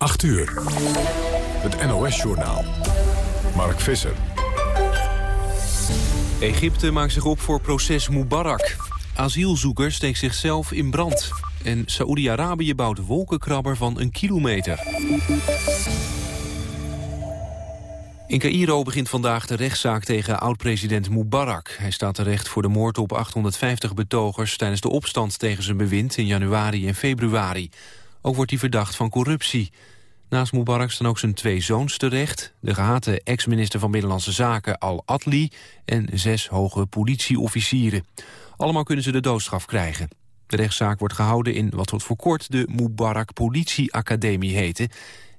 8 uur. Het NOS-journaal. Mark Visser. Egypte maakt zich op voor proces Mubarak. Asielzoeker steekt zichzelf in brand. En Saoedi-Arabië bouwt wolkenkrabber van een kilometer. In Cairo begint vandaag de rechtszaak tegen oud-president Mubarak. Hij staat terecht voor de moord op 850 betogers... tijdens de opstand tegen zijn bewind in januari en februari. Ook wordt hij verdacht van corruptie. Naast Mubarak staan ook zijn twee zoons terecht... de gehate ex-minister van Binnenlandse Zaken Al-Atli... en zes hoge politieofficieren. Allemaal kunnen ze de doodstraf krijgen. De rechtszaak wordt gehouden in wat wordt voor kort de Mubarak Politieacademie heette...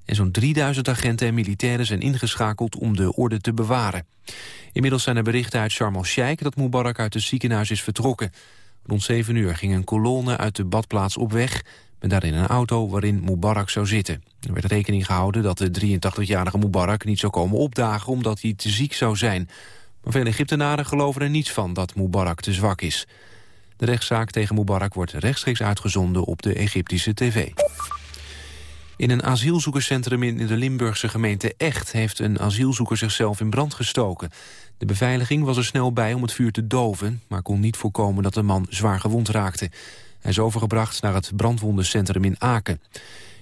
en zo'n 3000 agenten en militairen zijn ingeschakeld om de orde te bewaren. Inmiddels zijn er berichten uit Sharm el-Sheikh dat Mubarak uit het ziekenhuis is vertrokken. Rond 7 uur ging een kolonne uit de badplaats op weg met daarin een auto waarin Mubarak zou zitten. Er werd rekening gehouden dat de 83-jarige Mubarak niet zou komen opdagen omdat hij te ziek zou zijn. Maar veel Egyptenaren geloven er niets van dat Mubarak te zwak is. De rechtszaak tegen Mubarak wordt rechtstreeks uitgezonden op de Egyptische tv. In een asielzoekerscentrum in de Limburgse gemeente Echt... heeft een asielzoeker zichzelf in brand gestoken. De beveiliging was er snel bij om het vuur te doven... maar kon niet voorkomen dat de man zwaar gewond raakte. Hij is overgebracht naar het brandwondencentrum in Aken.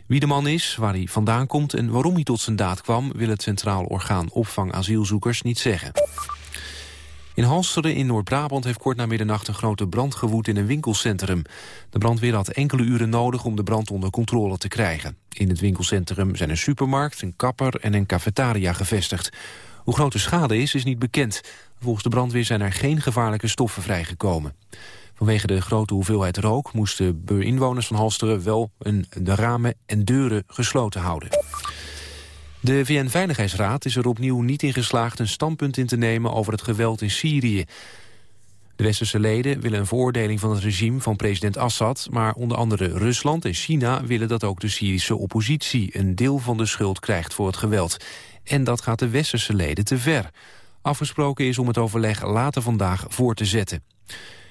Wie de man is, waar hij vandaan komt en waarom hij tot zijn daad kwam... wil het Centraal Orgaan Opvang Asielzoekers niet zeggen. In Halsteren in Noord-Brabant heeft kort na middernacht een grote brand gewoed in een winkelcentrum. De brandweer had enkele uren nodig om de brand onder controle te krijgen. In het winkelcentrum zijn een supermarkt, een kapper en een cafetaria gevestigd. Hoe groot de schade is, is niet bekend. Volgens de brandweer zijn er geen gevaarlijke stoffen vrijgekomen. Vanwege de grote hoeveelheid rook moesten inwoners van Halsteren wel de ramen en deuren gesloten houden. De VN-veiligheidsraad is er opnieuw niet in geslaagd een standpunt in te nemen over het geweld in Syrië. De westerse leden willen een veroordeling van het regime van president Assad... maar onder andere Rusland en China willen dat ook de Syrische oppositie... een deel van de schuld krijgt voor het geweld. En dat gaat de westerse leden te ver. Afgesproken is om het overleg later vandaag voor te zetten.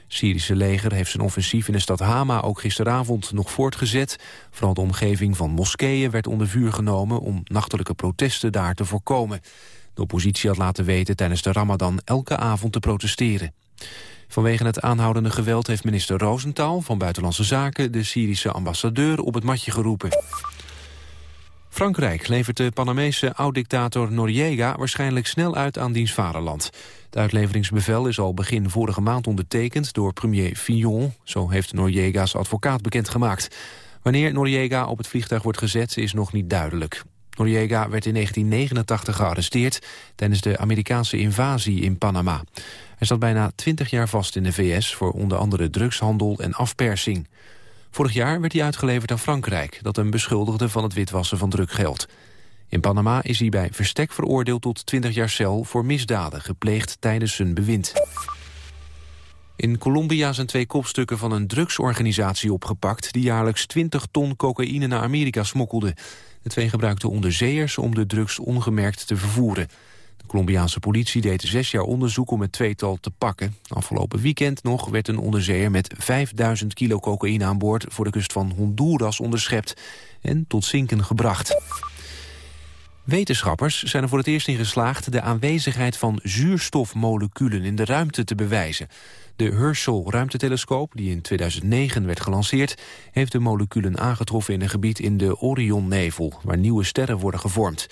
Syrische leger heeft zijn offensief in de stad Hama ook gisteravond nog voortgezet. Vooral de omgeving van moskeeën werd onder vuur genomen om nachtelijke protesten daar te voorkomen. De oppositie had laten weten tijdens de ramadan elke avond te protesteren. Vanwege het aanhoudende geweld heeft minister Rosenthal van Buitenlandse Zaken de Syrische ambassadeur op het matje geroepen. Frankrijk levert de Panamese oud-dictator Noriega waarschijnlijk snel uit aan diens vaderland. Het uitleveringsbevel is al begin vorige maand ondertekend door premier Fillon. Zo heeft Noriega's advocaat bekendgemaakt. Wanneer Noriega op het vliegtuig wordt gezet is nog niet duidelijk. Noriega werd in 1989 gearresteerd tijdens de Amerikaanse invasie in Panama. Hij zat bijna 20 jaar vast in de VS voor onder andere drugshandel en afpersing. Vorig jaar werd hij uitgeleverd aan Frankrijk... dat hem beschuldigde van het witwassen van drukgeld. In Panama is hij bij verstek veroordeeld tot 20 jaar cel... voor misdaden gepleegd tijdens zijn bewind. In Colombia zijn twee kopstukken van een drugsorganisatie opgepakt... die jaarlijks 20 ton cocaïne naar Amerika smokkelde. De twee gebruikten onderzeeërs om de drugs ongemerkt te vervoeren. Colombiaanse politie deed zes jaar onderzoek om het tweetal te pakken. Afgelopen weekend nog werd een onderzeeër met 5000 kilo cocaïne aan boord... voor de kust van Honduras onderschept en tot zinken gebracht. Wetenschappers zijn er voor het eerst in geslaagd... de aanwezigheid van zuurstofmoleculen in de ruimte te bewijzen. De Herschel-ruimtetelescoop, die in 2009 werd gelanceerd... heeft de moleculen aangetroffen in een gebied in de Orionnevel... waar nieuwe sterren worden gevormd.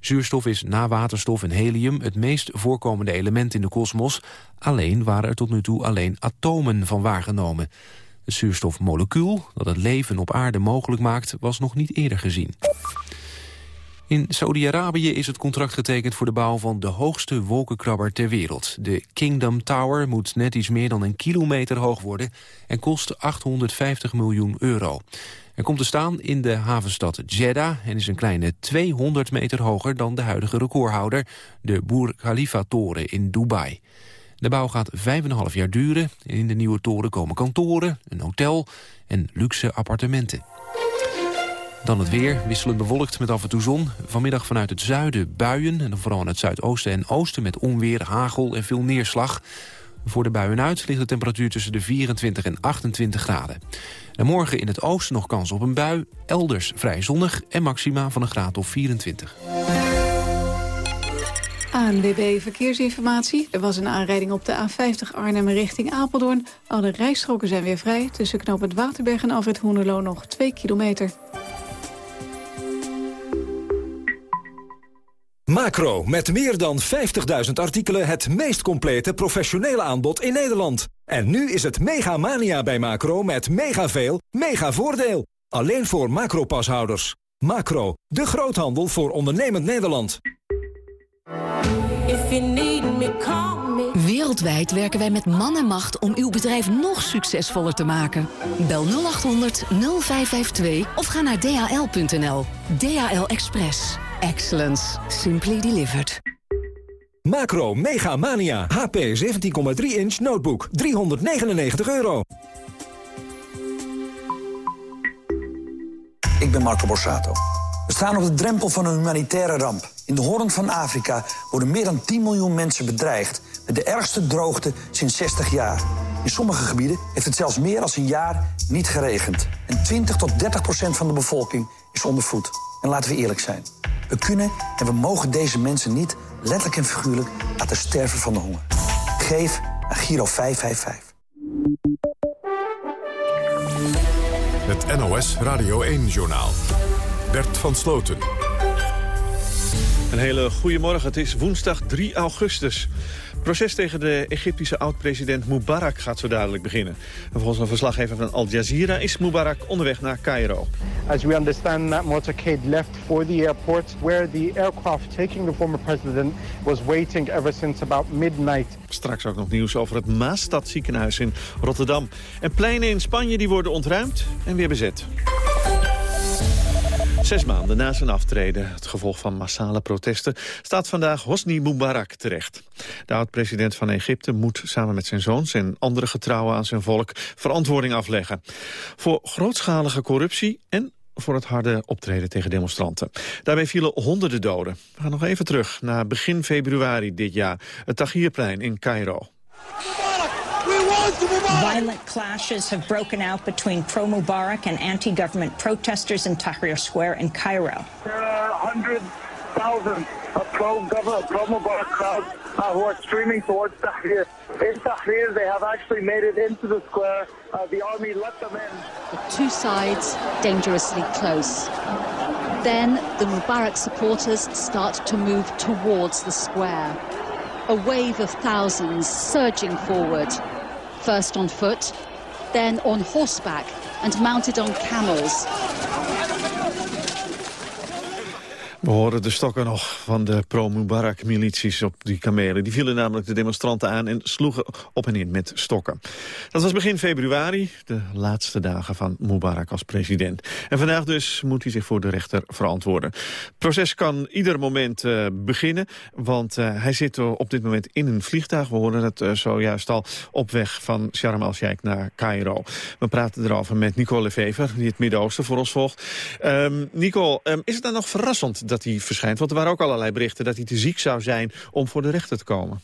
Zuurstof is na waterstof en helium het meest voorkomende element in de kosmos. Alleen waren er tot nu toe alleen atomen van waargenomen. Het zuurstofmolecuul, dat het leven op aarde mogelijk maakt, was nog niet eerder gezien. In Saudi-Arabië is het contract getekend voor de bouw van de hoogste wolkenkrabber ter wereld. De Kingdom Tower moet net iets meer dan een kilometer hoog worden en kost 850 miljoen euro. Hij komt te staan in de havenstad Jeddah en is een kleine 200 meter hoger dan de huidige recordhouder, de Burj Khalifa-toren in Dubai. De bouw gaat 5,5 jaar duren en in de nieuwe toren komen kantoren, een hotel en luxe appartementen. Dan het weer, wisselend bewolkt met af en toe zon. Vanmiddag vanuit het zuiden buien en vooral in het zuidoosten en oosten... met onweer, hagel en veel neerslag. Voor de buien uit ligt de temperatuur tussen de 24 en 28 graden. En morgen in het oosten nog kans op een bui, elders vrij zonnig... en maxima van een graad of 24. ANWB Verkeersinformatie. Er was een aanrijding op de A50 Arnhem richting Apeldoorn. Alle rijstroken zijn weer vrij. Tussen knoop het Waterberg en Alfred Hoenelo nog 2 kilometer. Macro, met meer dan 50.000 artikelen het meest complete professionele aanbod in Nederland. En nu is het mega mania bij Macro met mega veel, mega voordeel. Alleen voor Macro-pashouders. Macro, de groothandel voor ondernemend Nederland. Wereldwijd werken wij met man en macht om uw bedrijf nog succesvoller te maken. Bel 0800 0552 of ga naar dhl.nl. DHL Express. Excellence. Simply delivered. Macro Mega Mania. HP 17,3 inch notebook. 399 euro. Ik ben Marco Borsato. We staan op de drempel van een humanitaire ramp. In de Hoorn van Afrika worden meer dan 10 miljoen mensen bedreigd... met de ergste droogte sinds 60 jaar. In sommige gebieden heeft het zelfs meer dan een jaar niet geregend. En 20 tot 30 procent van de bevolking is onder voet. En laten we eerlijk zijn. We kunnen en we mogen deze mensen niet, letterlijk en figuurlijk... laten sterven van de honger. Geef aan Giro 555. Het NOS Radio 1-journaal. Bert van Sloten. Een hele goede morgen. Het is woensdag 3 augustus. Het proces tegen de Egyptische oud-president Mubarak gaat zo dadelijk beginnen. En volgens een verslaggever van Al Jazeera is Mubarak onderweg naar Cairo. As we understand, that motorcade left for the airport... where the aircraft taking the former president was waiting ever since about midnight. Straks ook nog nieuws over het Maastad ziekenhuis in Rotterdam. En pleinen in Spanje die worden ontruimd en weer bezet. Zes maanden na zijn aftreden, het gevolg van massale protesten... staat vandaag Hosni Mubarak terecht. De oud-president van Egypte moet samen met zijn zoons... en andere getrouwen aan zijn volk verantwoording afleggen. Voor grootschalige corruptie en voor het harde optreden tegen demonstranten. Daarbij vielen honderden doden. We gaan nog even terug naar begin februari dit jaar. Het Tahrirplein in Cairo. Violent clashes have broken out between pro-Mubarak and anti-government protesters in Tahrir Square in Cairo. There are hundreds, thousands of pro-government, pro-Mubarak crowds uh, who are streaming towards Tahrir. In Tahrir, they have actually made it into the square. Uh, the army let them in. The two sides dangerously close. Then the Mubarak supporters start to move towards the square. A wave of thousands surging forward. First on foot, then on horseback and mounted on camels. We horen de stokken nog van de pro-Mubarak-milities op die kamelen. Die vielen namelijk de demonstranten aan en sloegen op en in met stokken. Dat was begin februari, de laatste dagen van Mubarak als president. En vandaag dus moet hij zich voor de rechter verantwoorden. Het proces kan ieder moment uh, beginnen, want uh, hij zit op dit moment in een vliegtuig. We horen het uh, zojuist al op weg van Sharm el-Sheikh naar Cairo. We praten erover met Nicole Vever, die het Midden-Oosten voor ons volgt. Um, Nicole, um, is het dan nog verrassend dat hij verschijnt? Want er waren ook allerlei berichten dat hij te ziek zou zijn om voor de rechter te komen.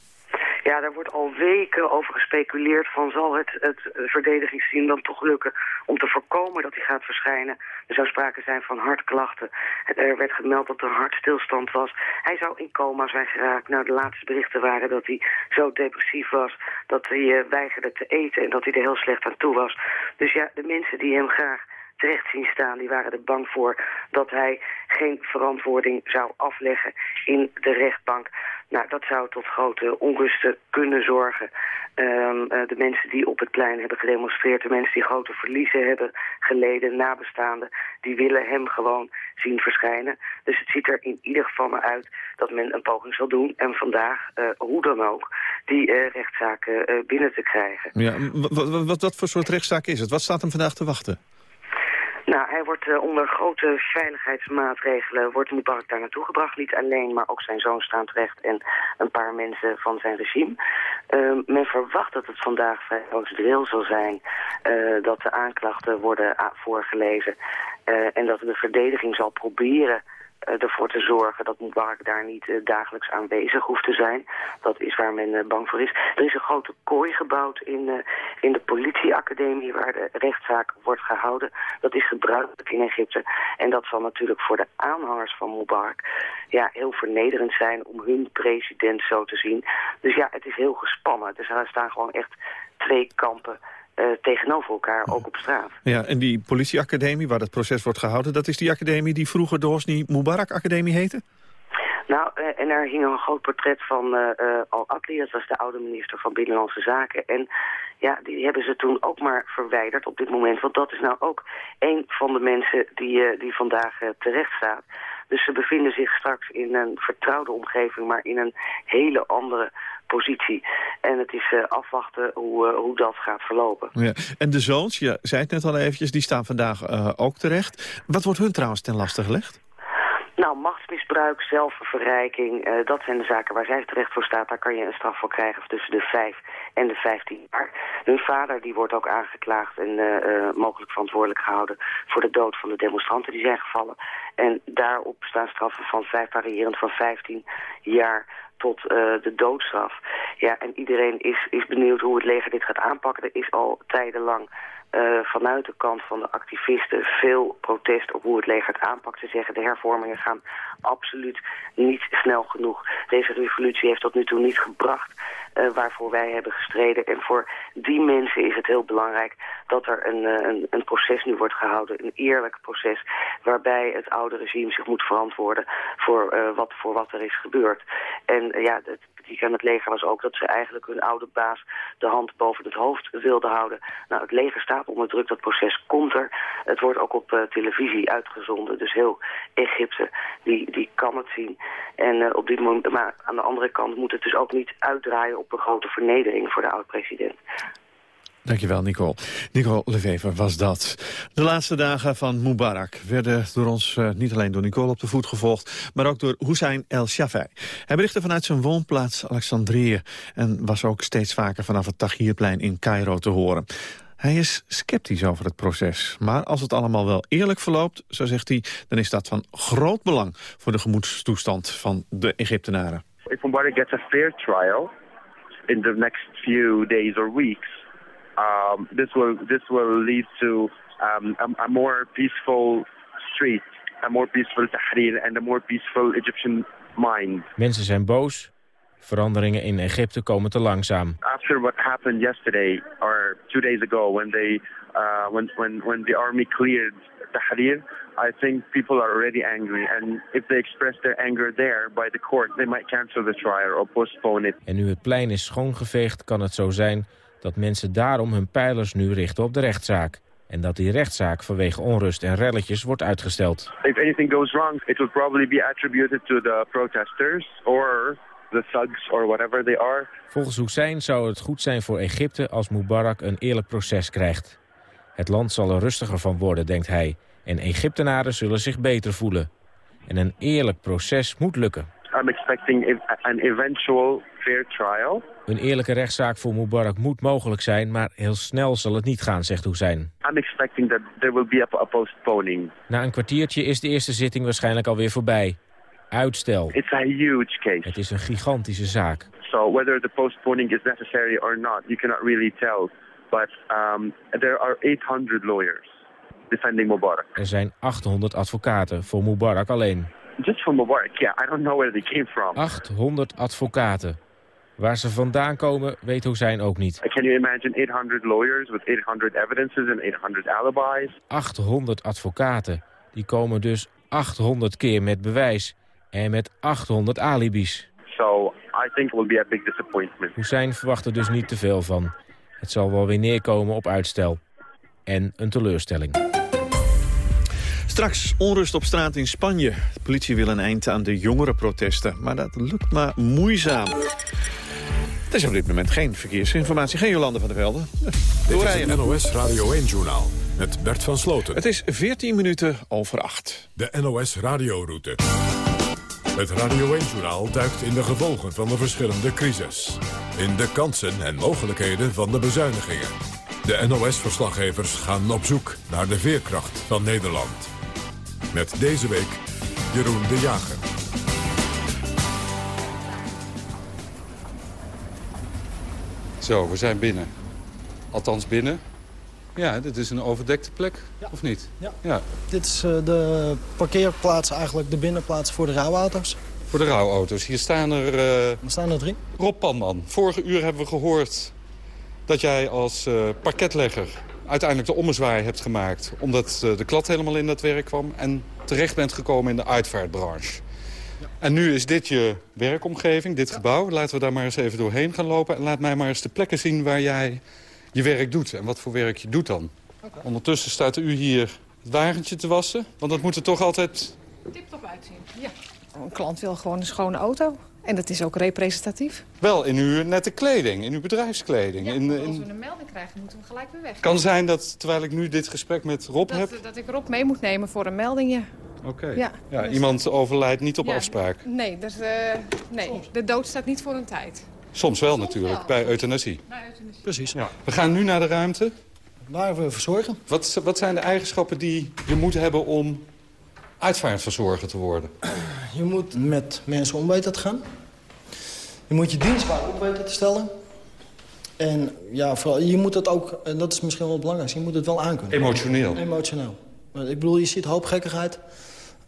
Ja, daar wordt al weken over gespeculeerd van zal het, het verdedigingsteam dan toch lukken om te voorkomen dat hij gaat verschijnen. Er zou sprake zijn van hartklachten. Er werd gemeld dat er hartstilstand was. Hij zou in coma zijn geraakt. Nou, de laatste berichten waren dat hij zo depressief was dat hij uh, weigerde te eten en dat hij er heel slecht aan toe was. Dus ja, de mensen die hem graag terecht zien staan. Die waren er bang voor dat hij geen verantwoording zou afleggen in de rechtbank. Nou, dat zou tot grote onrusten kunnen zorgen. Um, uh, de mensen die op het plein hebben gedemonstreerd, de mensen die grote verliezen hebben geleden, nabestaanden, die willen hem gewoon zien verschijnen. Dus het ziet er in ieder geval naar uit dat men een poging zal doen. En vandaag, uh, hoe dan ook, die uh, rechtszaken binnen te krijgen. Ja, wat, wat, wat voor soort rechtszaak is het? Wat staat hem vandaag te wachten? Nou, hij wordt uh, onder grote veiligheidsmaatregelen wordt Mubarak daar naartoe gebracht. Niet alleen, maar ook zijn zoon staan terecht en een paar mensen van zijn regime. Uh, men verwacht dat het vandaag vrij drill zal zijn uh, dat de aanklachten worden voorgelezen. en dat de verdediging zal proberen ervoor te zorgen dat Mubarak daar niet uh, dagelijks aanwezig hoeft te zijn. Dat is waar men uh, bang voor is. Er is een grote kooi gebouwd in, in de politieacademie waar de rechtszaak wordt gehouden. Dat is gebruikelijk in Egypte. En dat zal natuurlijk voor de aanhangers van Mubarak ja, heel vernederend zijn om hun president zo te zien. Dus ja, het is heel gespannen. Dus er staan gewoon echt twee kampen uh, tegenover elkaar, ook op straat. Ja, en die politieacademie waar het proces wordt gehouden... dat is die academie die vroeger de Hosni Mubarak Academie heette? Nou, uh, en er hing een groot portret van uh, Al-Atli, dat was de oude minister van Binnenlandse Zaken. En ja, die hebben ze toen ook maar verwijderd op dit moment. Want dat is nou ook een van de mensen die, die vandaag terecht staat. Dus ze bevinden zich straks in een vertrouwde omgeving, maar in een hele andere positie. En het is uh, afwachten hoe, uh, hoe dat gaat verlopen. Ja. En de zoons, je zei het net al eventjes, die staan vandaag uh, ook terecht. Wat wordt hun trouwens ten laste gelegd? Nou, machtsmisbruik, zelfverrijking, uh, dat zijn de zaken waar zij terecht voor staat. Daar kan je een straf voor krijgen tussen de 5 en de 15 jaar. Hun vader die wordt ook aangeklaagd en uh, uh, mogelijk verantwoordelijk gehouden... voor de dood van de demonstranten die zijn gevallen. En daarop staan straffen van 5 variërend van 15 jaar tot uh, de doodstraf. Ja, en iedereen is, is benieuwd hoe het leger dit gaat aanpakken. Er is al tijdenlang uh, vanuit de kant van de activisten veel protest op hoe het leger het aanpakt. Ze zeggen de hervormingen gaan absoluut niet snel genoeg. Deze revolutie heeft tot nu toe niet gebracht uh, waarvoor wij hebben gestreden. En voor die mensen is het heel belangrijk dat er een, uh, een, een, proces nu wordt gehouden. Een eerlijk proces waarbij het oude regime zich moet verantwoorden voor, wat, voor wat er is gebeurd. En ja, het kritiek aan het leger was ook dat ze eigenlijk hun oude baas de hand boven het hoofd wilden houden. Nou, het leger staat onder druk, dat proces komt er. Het wordt ook op uh, televisie uitgezonden, dus heel Egypte, die, die kan het zien. En uh, op dit moment, maar aan de andere kant moet het dus ook niet uitdraaien op een grote vernedering voor de oud-president. Dankjewel, Nicole. Nicole Levever was dat. De laatste dagen van Mubarak werden door ons uh, niet alleen door Nicole op de voet gevolgd... maar ook door Hussein El Shafai. Hij berichtte vanuit zijn woonplaats Alexandrië... en was ook steeds vaker vanaf het Tahrirplein in Cairo te horen. Hij is sceptisch over het proces. Maar als het allemaal wel eerlijk verloopt, zo zegt hij... dan is dat van groot belang voor de gemoedstoestand van de Egyptenaren. If Mubarak gets a fair trial in the next few days or weeks... Um, this will this will lead to um, a, a, more peaceful street, a more peaceful Tahrir and a more peaceful Egyptian mind. Mensen zijn boos. Veranderingen in Egypte komen te langzaam. After what happened yesterday or two days ago when they uh, when when when the army cleared Tahrir, I think people are already angry. And if they express their anger there by the court, they might cancel the trial or postpone it. En nu het plein is schoongeveegd, kan het zo zijn dat mensen daarom hun pijlers nu richten op de rechtszaak. En dat die rechtszaak vanwege onrust en relletjes wordt uitgesteld. If anything goes wrong, it will probably be attributed to the protesters or the thugs or whatever they are. Volgens Hussein zou het goed zijn voor Egypte als Mubarak een eerlijk proces krijgt. Het land zal er rustiger van worden, denkt hij. En Egyptenaren zullen zich beter voelen. En een eerlijk proces moet lukken. I'm expecting an eventual fair trial. Een eerlijke rechtszaak voor Mubarak moet mogelijk zijn, maar heel snel zal het niet gaan, zegt Hussein. I'm expecting that there will be a, a postponing. Na een kwartiertje is de eerste zitting waarschijnlijk alweer voorbij. Uitstel. It's a huge case. Het is een gigantische zaak. So whether the postponing is necessary or not, you cannot really tell. But um, there are 800 lawyers defending Mubarak. Er zijn 800 advocaten voor Mubarak alleen. Just for Mubarak, yeah. I don't know where they came from. 800 advocaten. Waar ze vandaan komen, weet Hussein ook niet. Can you imagine 800 lawyers with 800 evidences and 800 alibis? 800 advocaten. Die komen dus 800 keer met bewijs. En met 800 alibis. So I think it will be a big disappointment. Hussein verwacht er dus niet te veel van. Het zal wel weer neerkomen op uitstel. En een teleurstelling. Straks onrust op straat in Spanje. De politie wil een eind aan de jongerenprotesten. Maar dat lukt maar moeizaam. Er is op dit moment geen verkeersinformatie. Geen Jolande van der Velde. Dit is het NOS Radio 1-journaal met Bert van Sloten. Het is 14 minuten over 8. De NOS Radioroute. Het Radio 1-journaal duikt in de gevolgen van de verschillende crisis. In de kansen en mogelijkheden van de bezuinigingen. De NOS-verslaggevers gaan op zoek naar de veerkracht van Nederland. Met deze week Jeroen de Jager. Zo, we zijn binnen. Althans binnen. Ja, dit is een overdekte plek, of niet? Ja. ja. Dit is eh, de parkeerplaats, eigenlijk de binnenplaats voor de rouwauto's. Voor de rouwauto's. Hier staan er... eh, Er staan er drie. Rob Panman, vorige uur hebben we gehoord dat jij als eh, parketlegger uiteindelijk de ommezwaai hebt gemaakt. Omdat eh, de klad helemaal in dat werk kwam en terecht bent gekomen in de uitvaartbranche. En nu is dit je werkomgeving, dit gebouw. Laten we daar maar eens even doorheen gaan lopen. En laat mij maar eens de plekken zien waar jij je werk doet. En wat voor werk je doet dan. Ondertussen staat u hier het wagentje te wassen. Want dat moet er toch altijd... Tip-top uitzien, ja. Een klant wil gewoon een schone auto. En dat is ook representatief. Wel in uw nette kleding, in uw bedrijfskleding. in, Als in... we een melding krijgen, moeten we gelijk weer weg. Kan zijn dat, terwijl ik nu dit gesprek met Rob heb... Dat, dat ik Rob mee moet nemen voor een melding, ja. Oké. Ja, Ja, dus- iemand overlijdt niet op Ja, afspraak. Nee, dus, eh, nee, de dood staat niet voor een tijd. Soms wel natuurlijk, bij euthanasie. Precies. Ja. We gaan nu naar de ruimte. Waar we verzorgen. Wat, wat zijn de eigenschappen die je moet hebben om uitvaartverzorger te worden? Je moet met mensen om weten te gaan. Je moet je dienstbaar op weten te stellen. En ja, vooral, je moet het ook, en dat is misschien wel het belangrijkste, je moet het wel aankunnen. Emotioneel. Emotioneel. Ik bedoel, je ziet hoop gekkigheid.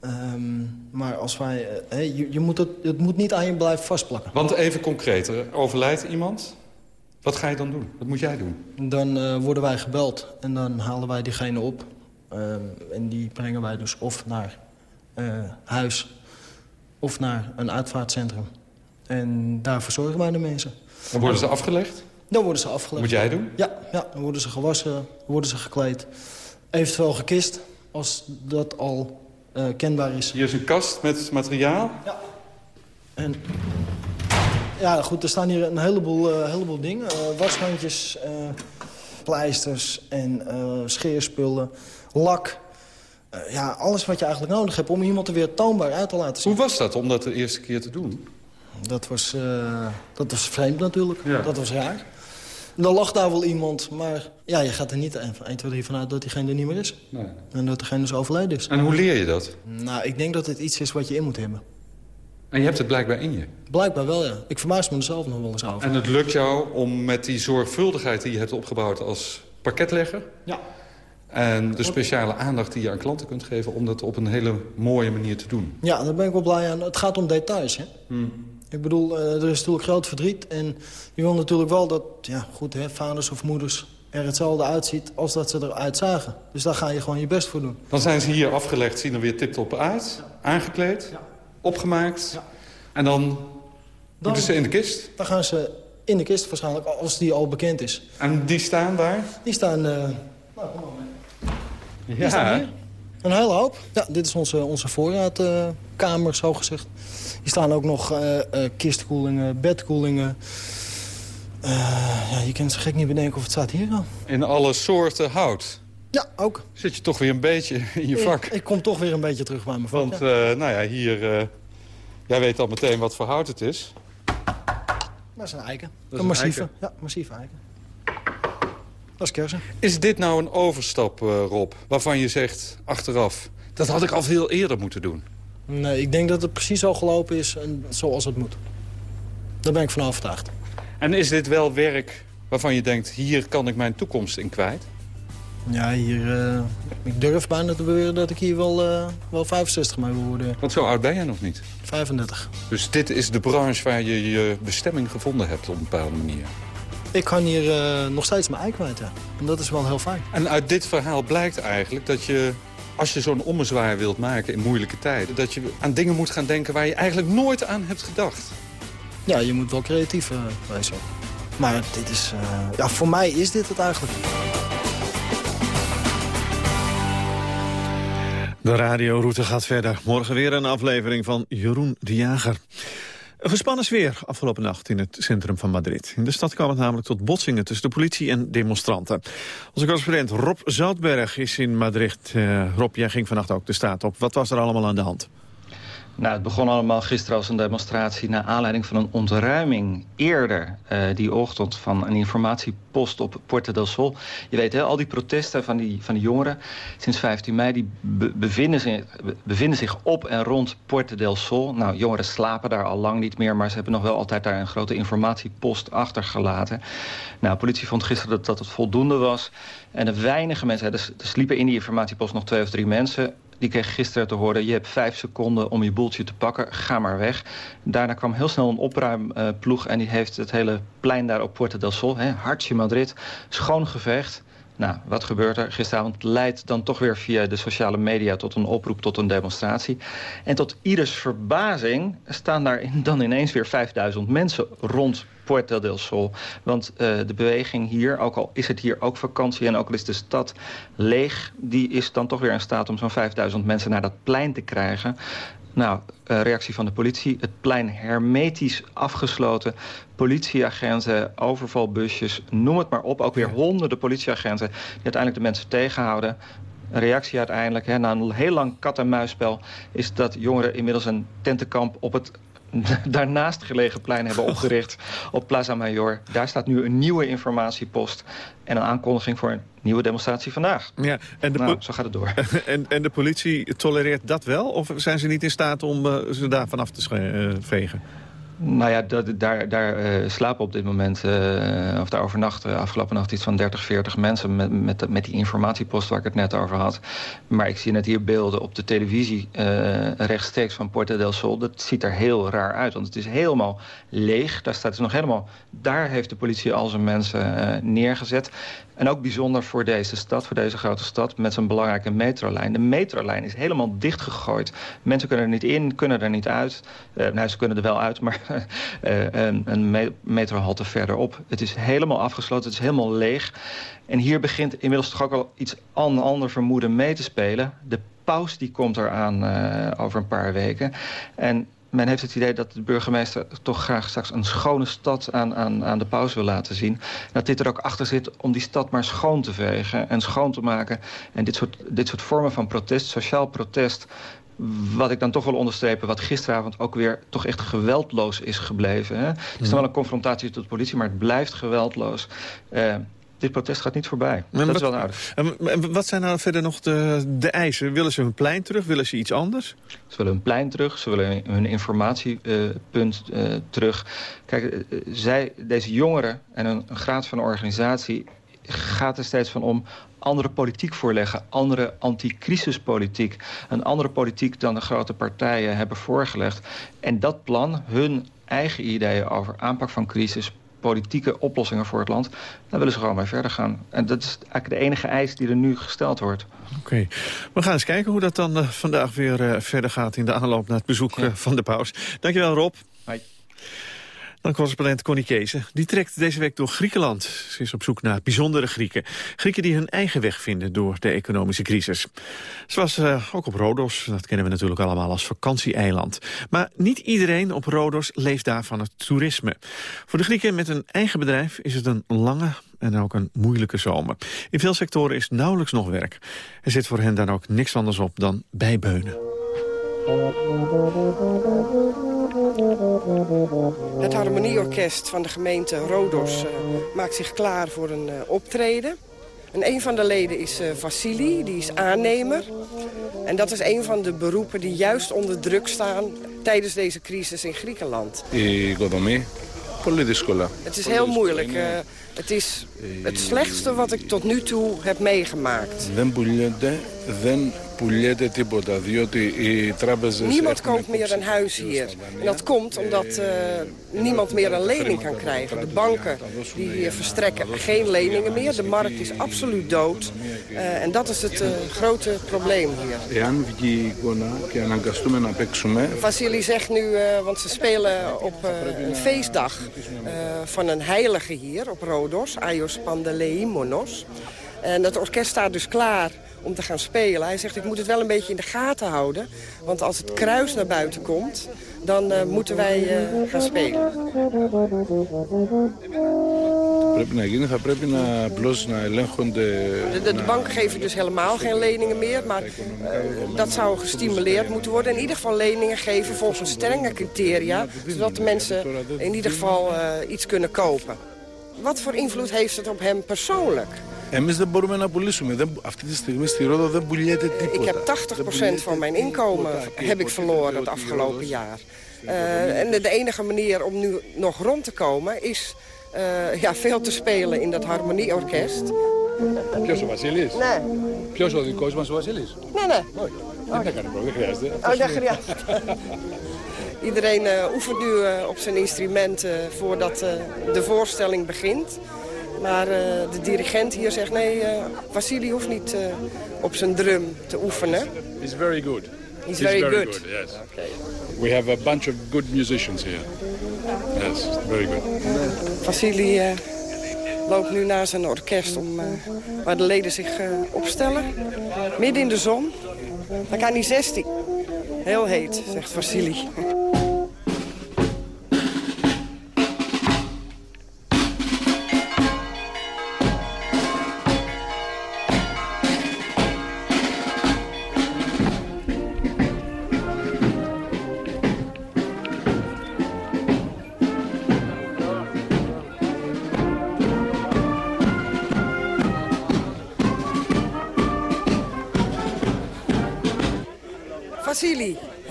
Ehm, maar als wij, eh, je, je moet het, het moet niet aan je blijven vastplakken. Want even concreter, er overlijdt iemand. Wat ga je dan doen? Wat moet jij doen? Dan eh, worden wij gebeld en dan halen wij diegene op. Ehm, en die brengen wij dus of naar eh, huis of naar een uitvaartcentrum. En daar verzorgen wij de mensen. Dan worden ze afgelegd? Dan worden ze afgelegd. Moet jij doen? Ja, ja, dan worden ze gewassen, worden ze gekleed. Eventueel gekist, als dat al eh, kenbaar is. Hier is een kast met materiaal. Ja. En ja, goed, er staan hier een heleboel, eh, heleboel dingen. Washandjes, pleisters en eh, scheerspullen, lak. Eh, ja, alles wat je eigenlijk nodig hebt om iemand er weer toonbaar uit te laten zien. Hoe was dat om dat de eerste keer te doen? Dat was, eh, dat was vreemd natuurlijk. Dat was raar. Er lag daar wel iemand, maar ja, je gaat er niet 1, 2, 3 vanuit dat diegene er niet meer is. Nee. En dat degene dus overleden is. En hoe leer je dat? Nou, ik denk dat het iets is wat je in moet hebben. En je hebt het blijkbaar in je. Blijkbaar wel, ja. Ik verbaas me er zelf nog wel eens over. En het lukt jou om met die zorgvuldigheid die je hebt opgebouwd als parketlegger... Ja. en de speciale aandacht die je aan klanten kunt geven... om dat op een hele mooie manier te doen. Ja, daar ben ik wel blij aan. Het gaat om details, hè. Ik bedoel, eh, er is natuurlijk groot verdriet. En je wil natuurlijk wel dat, ja, goed, hè, vaders of moeders er hetzelfde uitziet als dat ze eruit zagen. Dus daar ga je gewoon je best voor doen. Dan zijn ze hier afgelegd, zien er weer tip-top uit. Aangekleed, opgemaakt. En dan, moeten ze in de kist. Dan gaan ze in de kist waarschijnlijk, als die al bekend is. En die staan waar? Die staan... eh, nou, kom maar mee. Die staan hier. Een hele hoop. Ja, dit is onze, onze voorraadkamer, zo gezegd. Hier staan ook nog eh, eh, kistkoelingen, bedkoelingen. Eh, ja, je kan het zo gek niet bedenken of het staat hier al. In alle soorten hout. Ja, ook. Zit je toch weer een beetje in je vak. Ik, ik kom toch weer een beetje terug bij mijn vak. Want, ja. eh, nou ja, hier... eh, jij weet al meteen wat voor hout het is. Dat is een eiken. Dat een massieve. eiken. Ja, massieve eiken. Dat is kersen. Is dit nou een overstap, eh, Rob, waarvan je zegt achteraf... dat had ik al veel eerder moeten doen? Nee, ik denk dat het precies zo gelopen is en zoals het moet. Daar ben ik van overtuigd. En is dit wel werk waarvan je denkt... hier kan ik mijn toekomst in kwijt? Ja, hier... eh, ik durf bijna te beweren dat ik hier wel, eh, wel 65 mee wil worden. Want zo oud ben jij nog niet. 35. Dus dit is de branche waar je je bestemming gevonden hebt op een bepaalde manier. Ik kan hier eh, nog steeds mijn ei kwijt, ja. En dat is wel heel fijn. En uit dit verhaal blijkt eigenlijk dat je... als je zo'n ommezwaai wilt maken in moeilijke tijden... dat je aan dingen moet gaan denken waar je eigenlijk nooit aan hebt gedacht. Ja, je moet wel creatief wezen. Maar dit is... Ja, voor mij is dit het eigenlijk. De radioroute gaat verder. Morgen weer een aflevering van Jeroen de Jager. Een gespannen sfeer afgelopen nacht in het centrum van Madrid. In de stad kwam het namelijk tot botsingen tussen de politie en demonstranten. Onze correspondent Rob Zoutberg is in Madrid. Uh, Rob, jij ging vannacht ook de staat op. Wat was er allemaal aan de hand? Nou, het begon allemaal gisteren als een demonstratie... naar aanleiding van een ontruiming eerder uh, die ochtend... van een informatiepost op Puerto del Sol. Je weet, hè, al die protesten van die, van die jongeren sinds 15 mei... die be bevinden, zich, bevinden zich op en rond Puerto del Sol. Nou, jongeren slapen daar al lang niet meer... maar ze hebben nog wel altijd daar een grote informatiepost achtergelaten. Nou, politie vond gisteren dat, dat het voldoende was. En de weinige mensen... er sliepen in die informatiepost nog twee of drie mensen die kreeg gisteren te horen... je hebt vijf seconden om je boeltje te pakken, ga maar weg. Daarna kwam heel snel een opruimploeg... en die heeft het hele plein daar op Puerto del Sol, hè, hartje Madrid, schoon geveegd. Nou, wat gebeurt er? Gisteravond leidt dan toch weer via de sociale media... tot een oproep tot een demonstratie. En tot ieders verbazing staan daar dan ineens weer 5000 mensen rond Puerto del Sol. Want uh, de beweging hier, ook al is het hier ook vakantie... en ook al is de stad leeg... die is dan toch weer in staat om zo'n 5000 mensen naar dat plein te krijgen. Nou, uh, reactie van de politie. Het plein hermetisch afgesloten. Politieagenten, overvalbusjes, noem het maar op. Ook weer honderden politieagenten die uiteindelijk de mensen tegenhouden. Een reactie uiteindelijk, hè, na een heel lang kat-en-muisspel... is dat jongeren inmiddels een tentenkamp op het daarnaast gelegen plein hebben opgericht op Plaza Mayor. Daar staat nu een nieuwe informatiepost en een aankondiging voor een nieuwe demonstratie vandaag. Ja, en de nou, zo gaat het door. En, en de politie tolereert dat wel? Of zijn ze niet in staat om uh, ze daar vanaf te uh, vegen? Nou ja, daar, daar uh, slapen op dit moment, uh, of daar overnachten afgelopen nacht iets van 30, 40 mensen met, met, met die informatiepost waar ik het net over had. Maar ik zie net hier beelden op de televisie uh, rechtstreeks van Porta del Sol. Dat ziet er heel raar uit, want het is helemaal leeg. Daar staat het nog helemaal, daar heeft de politie al zijn mensen neergezet. En ook bijzonder voor deze stad, voor deze grote stad... met zijn belangrijke metrolijn. De metrolijn is helemaal dichtgegooid. Mensen kunnen er niet in, kunnen er niet uit. Uh, nou, ze kunnen er wel uit, maar een, een metrohalte verderop. Het is helemaal afgesloten, het is helemaal leeg. En hier begint inmiddels toch ook al iets an ander vermoeden mee te spelen. De paus die komt eraan uh, over een paar weken. En men heeft het idee dat de burgemeester toch graag straks een schone stad aan, aan, aan de paus wil laten zien. Dat dit er ook achter zit om die stad maar schoon te vegen en schoon te maken. En dit soort, dit soort vormen van protest, sociaal protest, wat ik dan toch wil onderstrepen, wat gisteravond ook weer toch echt geweldloos is gebleven. Hè? Het is dan wel een confrontatie tot de politie, maar het blijft geweldloos. Uh, dit protest gaat niet voorbij. dat wat, is wel aardig. En wat zijn nou verder nog de, de eisen? Willen ze hun plein terug? Willen ze iets anders? Ze willen hun plein terug. Ze willen hun informatiepunt uh, uh, terug. Kijk, uh, zij, deze jongeren en een, een graad van organisatie gaat er steeds van om andere politiek voorleggen. Andere anticrisispolitiek. Een andere politiek dan de grote partijen hebben voorgelegd. En dat plan, hun eigen ideeën over aanpak van crisis politieke oplossingen voor het land... dan willen ze gewoon mee verder gaan. En dat is eigenlijk de enige eis die er nu gesteld wordt. Oké. Okay. We gaan eens kijken hoe dat dan uh, vandaag weer uh, verder gaat... in de aanloop naar het bezoek ja. uh, van de paus. Dankjewel, Rob. Hoi. Dan correspondent Connie. Die trekt deze week door Griekenland. Ze is op zoek naar bijzondere Grieken. Grieken die hun eigen weg vinden door de economische crisis. Ze was uh, ook op Rodos. Dat kennen we natuurlijk allemaal als vakantieeiland. Maar niet iedereen op Rodos leeft daar van het toerisme. Voor de Grieken met een eigen bedrijf is het een lange en ook een moeilijke zomer. In veel sectoren is nauwelijks nog werk. Er zit voor hen dan ook niks anders op dan bijbeunen. Het harmonieorkest van de gemeente Rodos uh, maakt zich klaar voor een uh, optreden. En een van de leden is uh, Vassili, die is aannemer. En dat is een van de beroepen die juist onder druk staan... tijdens deze crisis in Griekenland. Η οικοδομή, πολύ δύσκολα. Het is heel moeilijk. het is het slechtste wat ik tot nu toe heb meegemaakt. Δεν πουλιέται, δεν πουλιέται τίποτα, διότι οι τράπεζες Niemand koopt meer een huis hier. En dat komt omdat uh, niemand meer een lening kan krijgen. De banken die verstrekken geen leningen meer. De markt is absoluut dood. Uh, en dat is het uh, grote probleem hier. Εάν βγει η εικόνα και αναγκαστούμε να παίξουμε... Vasili zegt nu, want ze spelen op een feestdag van een heilige hier op Rodos, Ayos Pandeleimonos. En het orkest staat dus klaar om te gaan spelen. Hij zegt, ik moet het wel een beetje in de gaten houden. Want als het kruis naar buiten komt, dan uh, moeten wij uh, gaan spelen. Το πρέπει να γίνει θα πρέπει να απλώς να ελέγχονται... De, de, de banken geven dus helemaal geen leningen meer, maar uh, dat zou gestimuleerd moeten worden. In ieder geval leningen geven volgens strenge criteria, zodat de mensen in ieder geval uh, iets kunnen kopen. Wat voor invloed heeft het op hem persoonlijk? Εμείς δεν μπορούμε να πουλήσουμε. Δεν, αυτή τη στιγμή στη Ρόδο δεν πουλιέται τίποτα. Ik heb 80% van mijn inkomen heb ik verloren het afgelopen jaar. Uh, en de, de enige manier om nu nog rond te komen is uh, ja, veel te spelen in dat harmonieorkest. Ποιος ο Βασίλης? Ναι. Ποιος ο δικός μας ο Βασίλης? Ναι, ναι. Όχι. Δεν έκανε πρόβλημα, δεν χρειάζεται. Oh, dat χρειάζεται. Iedereen uh, oefent nu uh, op zijn instrument uh, voordat uh, de voorstelling begint. Maar uh, de dirigent hier zegt, nee, uh, Vasily hoeft niet uh, op zijn drum te oefenen. He's very good. He's, He's very, very good. good. Yes. Okay. We have a bunch of good musicians here. Yes, very good. Vasily uh, loopt nu naar zijn orkest om, uh, waar de leden zich uh, opstellen. Midden in de zon. Dan kan hij 16. Heel heet, zegt Vasily.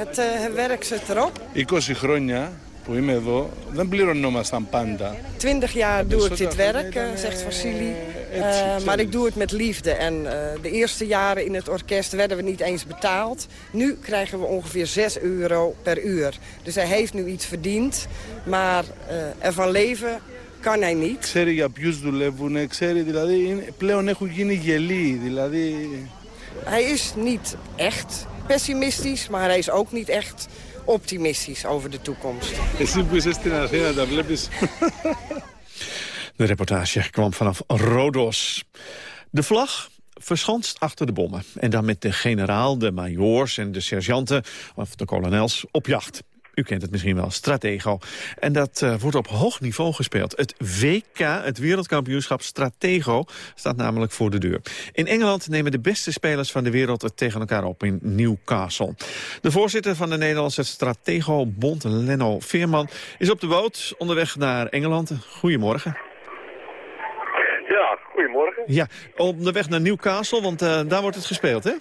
het, uh, het werk zit erop. 20 χρόνια που είμαι εδώ δεν πληρωνόμασταν πάντα. 20 jaar doe ik dit werk, uh, zegt Vasili. Uh, maar ik doe het met liefde. En uh, de eerste jaren in het orkest werden we niet eens betaald. Nu krijgen we ongeveer 6 euro per uur. Dus hij heeft nu iets verdiend. Maar ervan leven kan hij niet. Ξέρει για ποιους δουλεύουν, ξέρει δηλαδή πλέον έχουν γίνει γελοί. Δηλαδή... Hij is niet echt pessimistisch, maar hij is ook niet echt optimistisch over de toekomst. De reportage kwam vanaf Rodos. De vlag verschanst achter de bommen. En dan met de generaal, de majoors en de sergeanten, of de kolonels, op jacht. U kent het misschien wel, Stratego. En dat uh, wordt op hoog niveau gespeeld. Het WK, het wereldkampioenschap Stratego, staat namelijk voor de deur. In Engeland nemen de beste spelers van de wereld het tegen elkaar op in Newcastle. De voorzitter van de Nederlandse Stratego-bond, Lenno Veerman, is op de boot onderweg naar Engeland. Goedemorgen. Ja, goedemorgen. Ja, onderweg naar Newcastle, want uh, daar wordt het gespeeld, hè?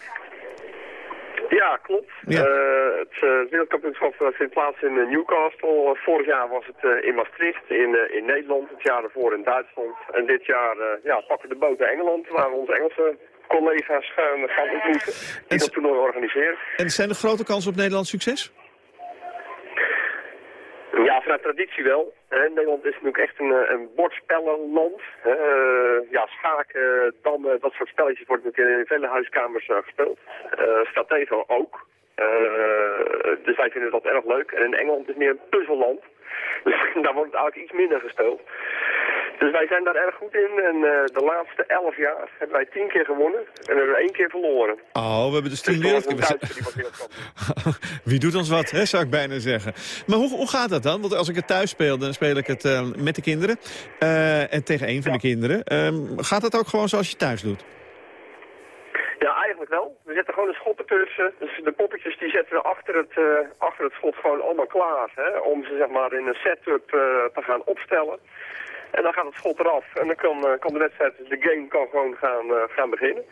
Ja, klopt. Ja. Uh, het uh, wereldkampioenschap vindt plaats in uh, Newcastle. vorig jaar was het in Maastricht, in, in Nederland, het jaar ervoor in Duitsland. En dit jaar ja, pakken we de boot naar Engeland, waar we onze Engelse collega's gaan, gaan ontmoeten, die dat toernooi organiseren. En zijn er grote kansen op Nederlands succes? Ja, vanuit traditie wel. Hè. Nederland is natuurlijk echt een, een bordspellenland. Uh, ja, schaken, dammen, dat soort spelletjes wordt natuurlijk in vele huiskamers uh, gespeeld. Uh, Stratego ook. dus wij vinden dat erg leuk. En in Engeland is meer een puzzelland. Dus daar wordt het eigenlijk iets minder gespeeld. Dus wij zijn daar erg goed in. En uh, de laatste elf jaar hebben wij tien keer gewonnen. En hebben we één keer verloren. Oh, we hebben dus tien wereldkampioen. Wie doet ons wat, hè, zou ik bijna zeggen. Maar hoe, hoe gaat dat dan? Want als ik het thuis speel, dan speel ik het uh, met de kinderen. Uh, en tegen één van ja. de kinderen. gaat dat ook gewoon zoals je thuis doet? Ja, eigenlijk wel. We zetten gewoon een schot ertussen. Dus de poppetjes die zetten we achter het, uh, achter het schot gewoon allemaal klaar. Hè, om ze zeg maar in een setup uh, te gaan opstellen. En dan gaat het schot eraf. En dan kan, uh, kan de wedstrijd, de game kan gewoon gaan, gaan beginnen.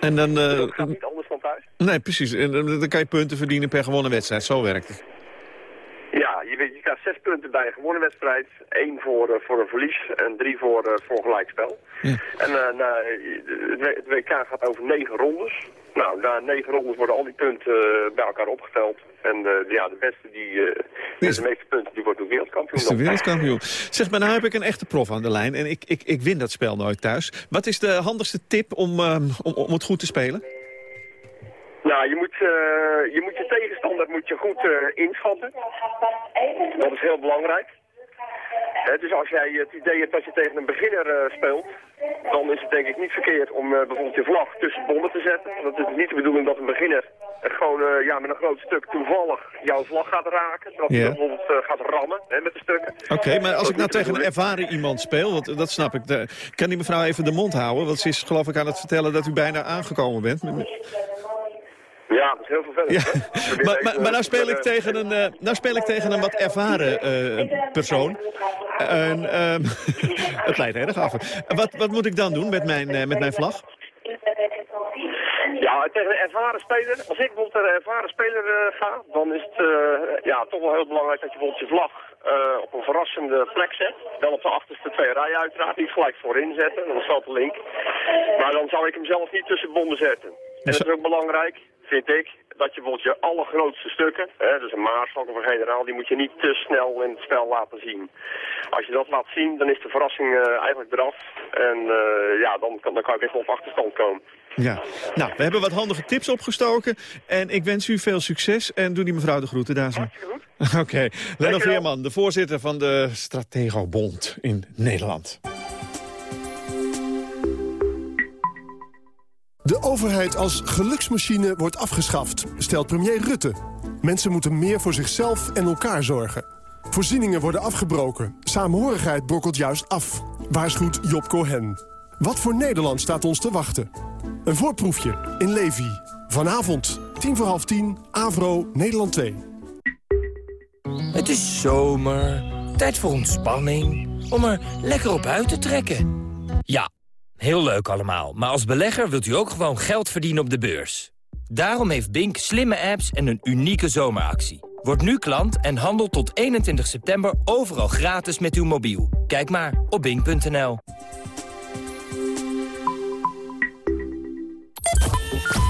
En dan... dat gaat niet anders dan thuis. Nee, precies. En dan kan je punten verdienen per gewonnen wedstrijd. Zo werkt het. Ja, je, weet, je krijgt zes punten bij een gewonnen wedstrijd. één voor, uh, voor een verlies en drie voor, uh, voor een gelijkspel. Ja. En nou, het WK gaat over negen rondes. Nou, na negen rondes worden al die punten bij elkaar opgeteld. En ja, de beste die, de meeste punten, die wordt ook wereldkampioen. Is de wereldkampioen. Zeg maar, nou heb ik een echte prof aan de lijn. En ik, ik, ik win dat spel nooit thuis. Wat is de handigste tip om, om, om het goed te spelen? Nou, je moet, uh, je moet je tegenstander moet je goed uh, inschatten. Dat is heel belangrijk. dus als jij het idee hebt dat je tegen een beginner eh, speelt, dan is het denk ik niet verkeerd om eh, bijvoorbeeld je vlag tussen bommen te zetten. Want het is niet de bedoeling dat een beginner gewoon eh, ja, met een groot stuk toevallig jouw vlag gaat raken. Dat hij Ja. bijvoorbeeld gaat rammen hè, met de stukken. Oké, maar als ik nou tegen een ervaren iemand speel, want dat snap ik. de- kan die mevrouw even de mond houden? Want ze is geloof ik aan het vertellen dat u bijna aangekomen bent. Ja, dat is heel vervelend. Ja. hè? Probeer Maar, maar, maar nou, speel ik tegen een, eh, nou speel ik tegen een wat ervaren eh, persoon. En, ehm, het leidt erg af. Wat, wat moet ik dan doen met mijn, eh, met mijn vlag? Ja, tegen een ervaren speler. Als ik bijvoorbeeld tegen een ervaren speler ga, dan is het ja, toch wel heel belangrijk dat je bijvoorbeeld je vlag op een verrassende plek zet. Dan op de achterste twee rijen uiteraard, niet gelijk voorin zetten, dan staat de link. Maar dan zou ik hem zelf niet tussen bommen zetten. En dat is ook belangrijk, vind ik, dat je bijvoorbeeld je allergrootste stukken, hè, dus een maarschalk of een generaal, die moet je niet te snel in het spel laten zien. Als je dat laat zien, dan is de verrassing eh, eigenlijk eraf. En eh, ja, dan kan, dan kan ik even op achterstand komen. Ja. Nou, we hebben wat handige tips opgestoken. En ik wens u veel succes. En doe die mevrouw de groeten daar zo. Oké. Lennart Veerman, de voorzitter van de Stratego-bond in Nederland. De overheid als geluksmachine wordt afgeschaft, stelt premier Rutte. Mensen moeten meer voor zichzelf en elkaar zorgen. Voorzieningen worden afgebroken. Saamhorigheid brokkelt juist af. Waarschuwt Job Cohen. Wat voor Nederland staat ons te wachten? Een voorproefje in Levi. Vanavond, tien voor half tien, Avro, Nederland 2. Het is zomer, tijd voor ontspanning, om er lekker op uit te trekken. Ja, heel leuk allemaal, maar als belegger wilt u ook gewoon geld verdienen op de beurs. Daarom heeft Bink slimme apps en een unieke zomeractie. Word nu klant en handel tot 21 september overal gratis met uw mobiel. Kijk maar op bink.nl.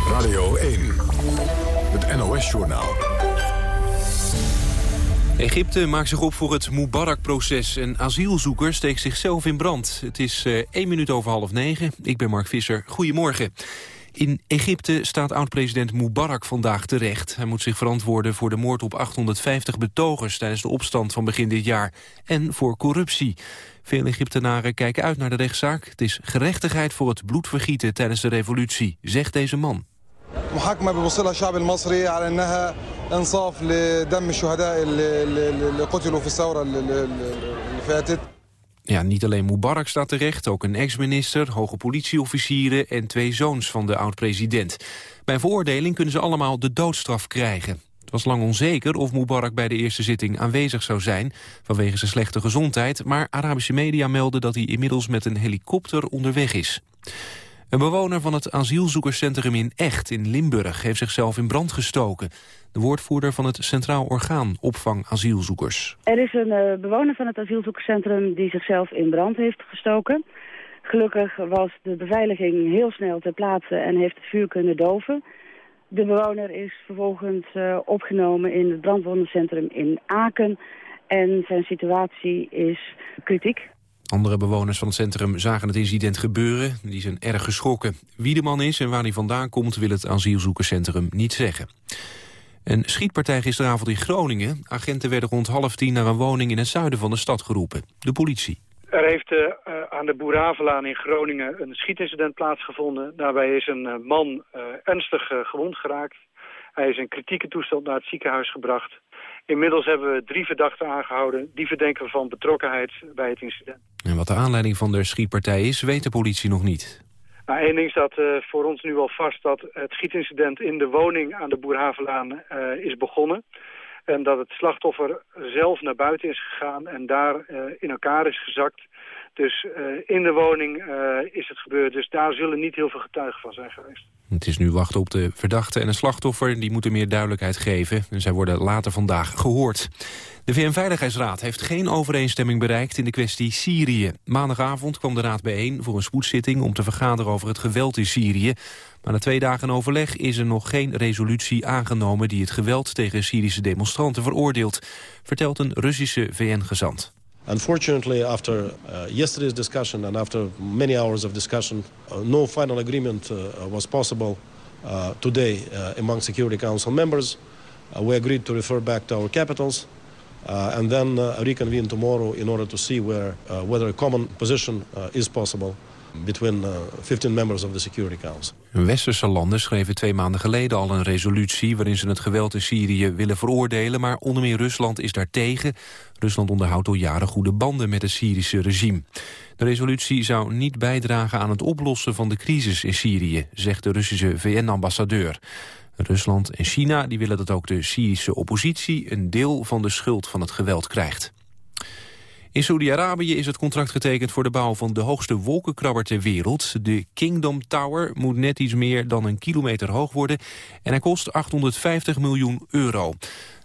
Radio 1, het NOS-journaal. Egypte maakt zich op voor het Mubarak-proces. Een asielzoeker steekt zichzelf in brand. Het is eh, één minuut over half negen. Ik ben Mark Visser. Goedemorgen. In Egypte staat oud-president Mubarak vandaag terecht. Hij moet zich verantwoorden voor de moord op 850 betogers... tijdens de opstand van begin dit jaar. En voor corruptie. Veel Egyptenaren kijken uit naar de rechtszaak. Het is gerechtigheid voor het bloedvergieten tijdens de revolutie, zegt deze man. محاكمة بيوصلها الشعب المصري على أنها إنصاف لدم الشهداء اللي, اللي اللي قتلوا في الثورة اللي, اللي اللي فاتت Ja, niet alleen Mubarak staat terecht, ook een ex-minister, hoge politieofficieren en twee zoons van de oud-president. Bij veroordeling kunnen ze allemaal de doodstraf krijgen. Het was lang onzeker of Mubarak bij de eerste zitting aanwezig zou zijn vanwege zijn slechte gezondheid, maar Arabische media melden dat hij inmiddels met een helikopter onderweg is. Een bewoner van het asielzoekerscentrum in Echt in Limburg heeft zichzelf in brand gestoken. De woordvoerder van het Centraal Orgaan Opvang Asielzoekers. Er is een eh, bewoner van het asielzoekerscentrum die zichzelf in brand heeft gestoken. Gelukkig was de beveiliging heel snel ter plaatse en heeft het vuur kunnen doven. De bewoner is vervolgens eh, opgenomen in het brandwondencentrum in Aken. En zijn situatie is kritiek. Andere bewoners van het centrum zagen het incident gebeuren. Die zijn erg geschrokken. Wie de man is en waar hij vandaan komt... wil het asielzoekerscentrum niet zeggen. Een schietpartij gisteravond in Groningen. Agenten werden rond half tien naar een woning in het zuiden van de stad geroepen. De politie. Er heeft eh, eh, aan de Boeravelaan in Groningen een schietincident plaatsgevonden. Daarbij is een eh, man ernstig gewond geraakt. Hij is in kritieke toestand naar het ziekenhuis gebracht. Inmiddels hebben we drie verdachten aangehouden. Die verdenken we van betrokkenheid bij het incident. En wat de aanleiding van de schietpartij is, weet de politie nog niet. Nou, één ding staat eh, voor ons nu al vast dat het schietincident in de woning aan de Boerhavelaan eh, is begonnen. En dat het slachtoffer zelf naar buiten is gegaan en daar eh, in elkaar is gezakt. Dus eh, in de woning eh, is het gebeurd. Dus daar zullen niet heel veel getuigen van zijn geweest. Het is nu wachten op de verdachte en een slachtoffer. Die moeten meer duidelijkheid geven. En zij worden later vandaag gehoord. De VN-veiligheidsraad heeft geen overeenstemming bereikt in de kwestie Syrië. Maandagavond kwam de raad bijeen voor een spoedzitting om te vergaderen over het geweld in Syrië. Maar na twee dagen overleg is er nog geen resolutie aangenomen die het geweld tegen Syrische demonstranten veroordeelt, vertelt een Russische VN-gezant. Unfortunately, after uh, yesterday's discussion and after many hours of discussion, uh, no final agreement uh, was possible uh, today uh, among Security Council members. Uh, we agreed to refer back to our capitals and then reconvene tomorrow in order to see where, whether a common position is possible between uh, 15 members of the Security Council. Westerse landen schreven twee maanden geleden al een resolutie... waarin ze het geweld in Syrië willen veroordelen... maar onder meer Rusland is daar tegen. Rusland onderhoudt al jaren goede banden met het Syrische regime. De resolutie zou niet bijdragen aan het oplossen van de crisis in Syrië... zegt de Russische VN-ambassadeur. Rusland en China die willen dat ook de Syrische oppositie... een deel van de schuld van het geweld krijgt. In Saudi-Arabië is het contract getekend voor de bouw van de hoogste wolkenkrabber ter wereld. De Kingdom Tower moet net iets meer dan een kilometer hoog worden en hij kost 850 miljoen euro.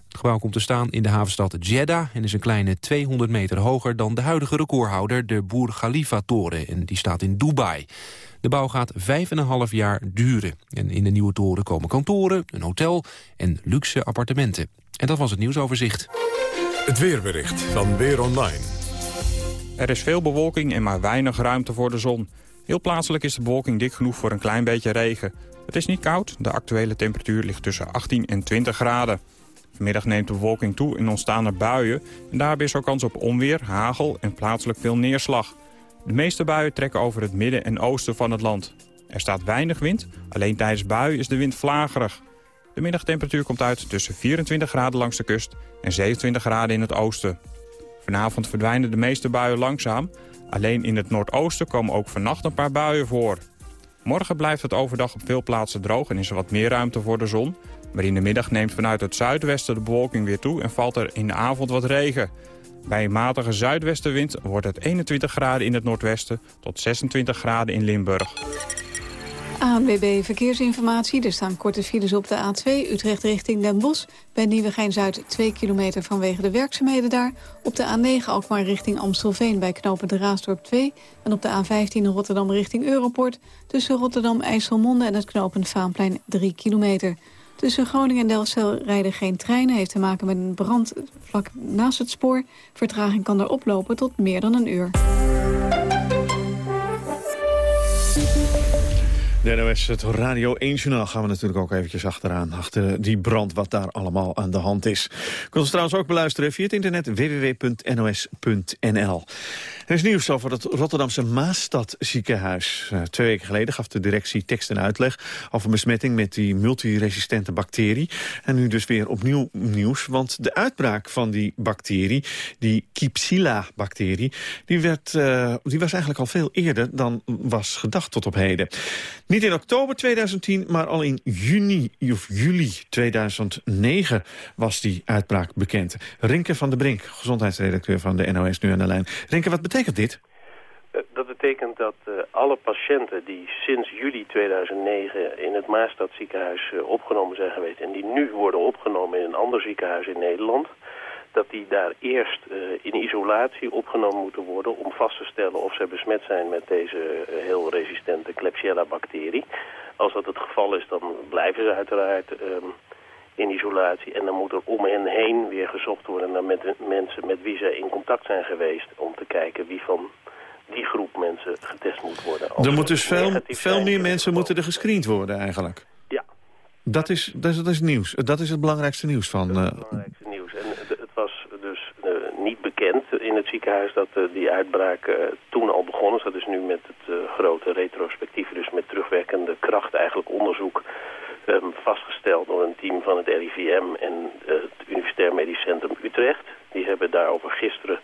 Het gebouw komt te staan in de havenstad Jeddah en is een kleine 200 meter hoger dan de huidige recordhouder, de Burj Khalifa-toren. En die staat in Dubai. De bouw gaat vijf en een half jaar duren. En in de nieuwe toren komen kantoren, een hotel en luxe appartementen. En dat was het nieuwsoverzicht. Het weerbericht van Weer Online. Er is veel bewolking en maar weinig ruimte voor de zon. Heel plaatselijk is de bewolking dik genoeg voor een klein beetje regen. Het is niet koud, de actuele temperatuur ligt tussen 18 en 20 graden. Vanmiddag neemt de bewolking toe en ontstaan er buien... en daarbij is ook kans op onweer, hagel en plaatselijk veel neerslag. De meeste buien trekken over het midden en oosten van het land. Er staat weinig wind, alleen tijdens buien is de wind vlagerig. De middagtemperatuur komt uit tussen 24 graden langs de kust en 27 graden in het oosten. Vanavond verdwijnen de meeste buien langzaam. Alleen in het noordoosten komen ook vannacht een paar buien voor. Morgen blijft het overdag op veel plaatsen droog en is er wat meer ruimte voor de zon. Maar in de middag neemt vanuit het zuidwesten de bewolking weer toe en valt er in de avond wat regen. Bij een matige zuidwestenwind wordt het 21 graden in het noordwesten tot 26 graden in Limburg. ANWB Verkeersinformatie. Er staan korte files op de A2 Utrecht richting Den Bosch. Bij Nieuwegein-Zuid 2 kilometer vanwege de werkzaamheden daar. Op de A9 Alkmaar richting Amstelveen bij knopen de Raasdorp 2. En op de A15 Rotterdam richting Europort. Tussen Rotterdam, IJsselmonde en het knooppunt Vaanplein 3 kilometer. Tussen Groningen en Delfzijl rijden geen treinen. Heeft te maken met een brand vlak naast het spoor. Vertraging kan er oplopen tot meer dan een uur. De NOS, het Radio 1-journaal gaan we natuurlijk ook eventjes achteraan. Achter die brand, wat daar allemaal aan de hand is. Je kunt ons trouwens ook beluisteren via het internet www.nos.nl. Er is nieuws over het Rotterdamse Maastad ziekenhuis. Uh, twee weken geleden gaf de directie tekst en uitleg over besmetting met die multiresistente bacterie. En nu dus weer opnieuw nieuws, want de uitbraak van die bacterie, die Klebsiella-bacterie, die, werd, uh, die was eigenlijk al veel eerder dan was gedacht tot op heden. Niet in oktober 2010, maar al in juni of juli 2009 was die uitbraak bekend. Rinke van der Brink, gezondheidsredacteur van de NOS nu aan de lijn. Rinke, wat betekent dit? Dat betekent dat uh, alle patiënten die sinds juli 2009 in het Maastad ziekenhuis opgenomen zijn geweest... en die nu worden opgenomen in een ander ziekenhuis in Nederland... dat die daar eerst uh, in isolatie opgenomen moeten worden... om vast te stellen of ze besmet zijn met deze heel resistente Klebsiella-bacterie. Als dat het geval is, dan blijven ze uiteraard in isolatie. En dan moet er om hen heen weer gezocht worden naar met mensen met wie ze in contact zijn geweest... om te kijken wie van die groep mensen getest moet worden. er moet dus veel, veel meer mensen moeten er gescreend worden eigenlijk? Ja. Dat is, dat is, dat is nieuws. Dat is het belangrijkste nieuws van... Het belangrijkste nieuws. En het was dus uh, niet bekend in ziekenhuis dat uh, die uitbraak uh, toen al begonnen is. Dat is nu met het grote retrospectieve, dus met terugwerkende kracht eigenlijk onderzoek um, vastgesteld door een team van het RIVM en het Universitair Medisch Centrum Utrecht. Die hebben daarover gisteren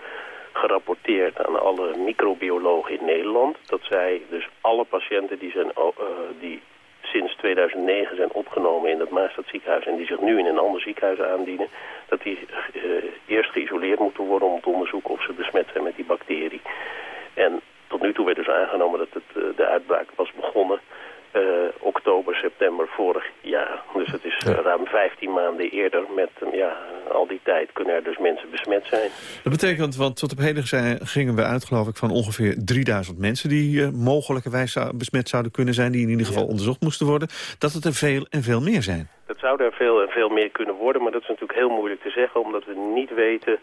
gerapporteerd aan alle microbiologen in Nederland. Dat zij dus alle patiënten die, zijn, die sinds 2009 zijn opgenomen in het Maastad ziekenhuis... en die zich nu in een ander ziekenhuis aandienen... dat die uh, eerst geïsoleerd moeten worden om te onderzoeken of ze besmet zijn met die bacterie. En tot nu toe werd dus aangenomen dat het, uh, de uitbraak was begonnen uh, oktober, september vorig jaar. Dus het is uh, ruim 15 maanden eerder. Met uh, ja, al die tijd kunnen er dus mensen besmet zijn. Dat betekent, want tot op heden zijn, gingen we uit geloof ik van ongeveer 3000 mensen... die mogelijkerwijs besmet zouden kunnen zijn, die in ieder geval ja. onderzocht moesten worden... dat het er veel en veel meer zijn. Dat zou er veel, veel meer kunnen worden, maar dat is natuurlijk heel moeilijk te zeggen... omdat we niet weten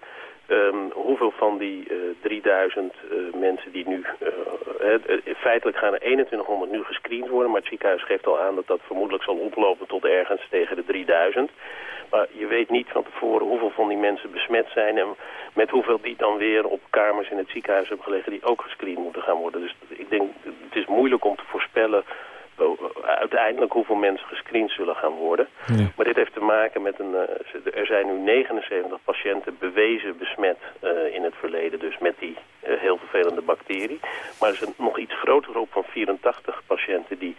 ehm, hoeveel van die 3000 mensen die nu... feitelijk gaan er 2100 nu gescreend worden... maar het ziekenhuis geeft al aan dat dat vermoedelijk zal oplopen tot ergens tegen de 3000... Maar je weet niet van tevoren hoeveel van die mensen besmet zijn... en met hoeveel die dan weer op kamers in het ziekenhuis hebben gelegen... die ook gescreend moeten gaan worden. Dus ik denk, het is moeilijk om te voorspellen uiteindelijk hoeveel mensen gescreend zullen gaan worden. Maar dit heeft te maken met een... Uh, er zijn nu 79 patiënten bewezen besmet uh, in het verleden. Dus met die uh, heel vervelende bacterie. Maar er is een nog iets grotere groep van 84 patiënten die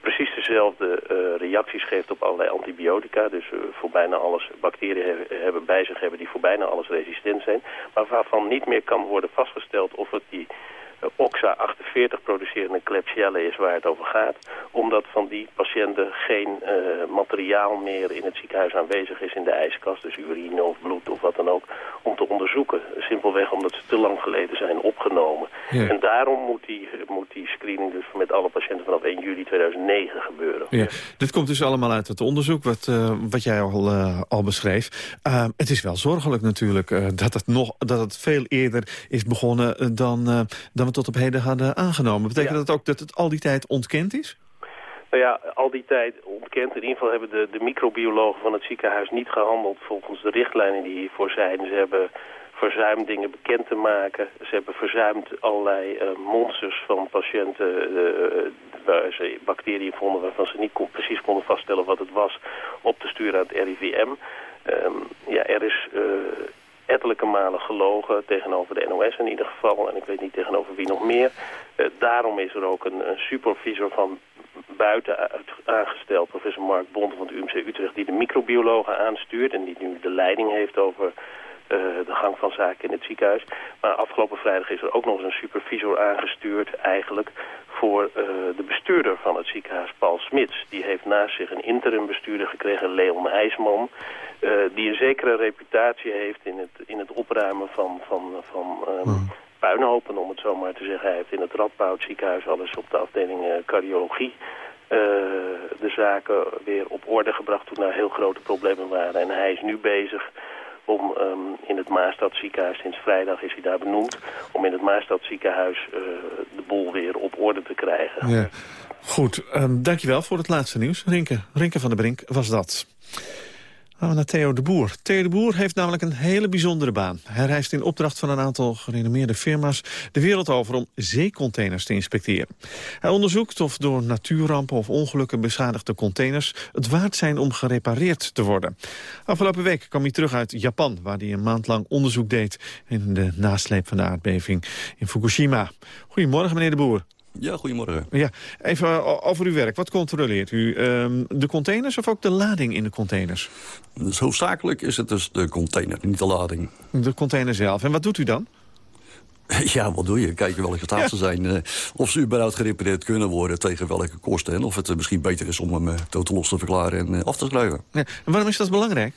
precies dezelfde uh, reacties geeft op allerlei antibiotica. Dus voor bijna alles bacteriën hebben, hebben bij zich hebben die voor bijna alles resistent zijn. Maar waarvan niet meer kan worden vastgesteld of het die OXA 48 producerende Klebsiella is waar het over gaat. Omdat van die patiënten geen uh, materiaal meer in het ziekenhuis aanwezig is in de ijskast. Dus urine of bloed of wat dan ook. Om te onderzoeken. Simpelweg omdat ze te lang geleden zijn opgenomen. Ja. En daarom moet die, moet die screening dus met alle patiënten vanaf 1 juli 2009 gebeuren. Ja. Dit komt dus allemaal uit het onderzoek wat, uh, wat jij al, uh, al beschreef. Het is wel zorgelijk natuurlijk dat, het nog, dat het veel eerder is begonnen dan, dan we tot op heden hadden aangenomen. Betekent ja. dat ook dat het al die tijd ontkend is? Nou ja, al die tijd ontkend. In ieder geval hebben de, de microbiologen van het ziekenhuis niet gehandeld volgens de richtlijnen die hiervoor zijn. Ze hebben verzuimd dingen bekend te maken. Ze hebben verzuimd allerlei uh, monsters van patiënten uh, waar ze bacteriën vonden waarvan ze niet kon, precies konden vaststellen wat het was op te sturen aan het RIVM. Um, ja, er is uh, ettelijke malen gelogen tegenover de NOS in ieder geval. En ik weet niet tegenover wie nog meer. Uh, daarom is er ook een, een supervisor van buiten uit, aangesteld, professor Mark Bond van het UMC Utrecht, die de microbiologen aanstuurt en die nu de leiding heeft over uh, de gang van zaken in het ziekenhuis. Maar afgelopen vrijdag is er ook nog eens een supervisor aangestuurd eigenlijk voor uh, de bestuurder van het ziekenhuis, Paul Smits. Die heeft naast zich een interim bestuurder gekregen, Leon Heijsman, uh, die een zekere reputatie heeft in het, in het opruimen van, van, van um, mm. puinhopen, om het zo maar te zeggen. Hij heeft in het Radboud ziekenhuis alles op de afdeling cardiologie uh, de zaken weer op orde gebracht toen er heel grote problemen waren. En hij is nu bezig om um, in het Maastadziekenhuis, sinds vrijdag is hij daar benoemd, om in het Maastadziekenhuis uh, de boel weer op orde te krijgen. Ja. Goed, um, dankjewel voor het laatste nieuws. Rinke, Rinke van der Brink was dat. Gaan we naar Theo de Boer. Theo de Boer heeft namelijk een hele bijzondere baan. Hij reist in opdracht van een aantal gerenommeerde firma's de wereld over om zeecontainers te inspecteren. Hij onderzoekt of door natuurrampen of ongelukken beschadigde containers het waard zijn om gerepareerd te worden. Afgelopen week kwam hij terug uit Japan, waar hij een maand lang onderzoek deed in de nasleep van de aardbeving in Fukushima. Goedemorgen, meneer de Boer. Ja, goedemorgen. Ja, even over uw werk. Wat controleert u? Um, de containers of ook de lading in de containers? Dus hoofdzakelijk is het dus de container, niet de lading. De container zelf. En wat doet u dan? Ja, wat doe je? Kijken welke staat ze zijn. Uh, of ze überhaupt gerepareerd kunnen worden, tegen welke kosten. En of het uh, misschien beter is om hem uh, totaal los te verklaren en af te schrijven. Ja. En waarom is dat belangrijk?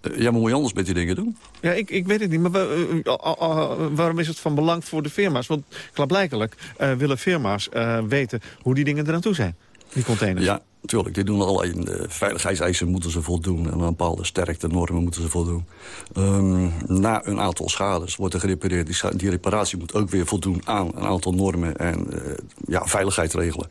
Ja, maar moet je anders met die dingen doen? Ja, ik, ik weet het niet. Maar waarom is het van belang voor de firma's? Want klaarblijkelijk uh, willen firma's uh, weten hoe die dingen eraan toe zijn. Die containers. Ja, natuurlijk. Die doen alleen de veiligheidseisen moeten ze voldoen. En een bepaalde sterkte normen moeten ze voldoen. Um, na een aantal schades wordt er gerepareerd. Die, die, reparatie moet ook weer voldoen aan een aantal normen en uh, ja, veiligheidsregelen.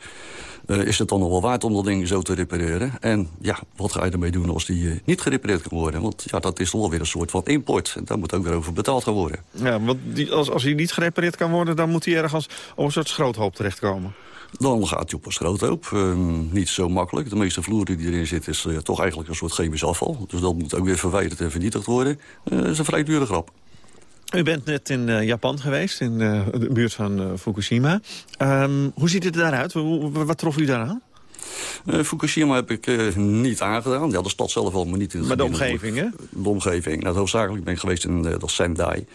Uh, is het dan nog wel waard om dat ding zo te repareren? En ja, wat ga je ermee doen als die uh, niet gerepareerd kan worden? Want ja, dat is toch wel weer een soort van import. En daar moet ook weer over betaald gaan worden. Ja, want die, als, als hij niet gerepareerd kan worden... dan moet hij ergens op een soort schroothoop terechtkomen. Dan gaat hij op een schroothoop. Um, niet zo makkelijk. De meeste vloeren die erin zit is uh, toch eigenlijk een soort chemisch afval. Dus dat moet ook weer verwijderd en vernietigd worden. dat is een vrij dure grap. U bent net in uh, Japan geweest, in uh, de buurt van uh, Fukushima. Um, hoe ziet het daaruit? Wat trof u daaraan? Fukushima heb ik niet aangedaan. Ja, de stad zelf al, maar niet in het Maar de omgeving, hè? De omgeving. Nou, hoofdzakelijk ben ik geweest in de Sendai.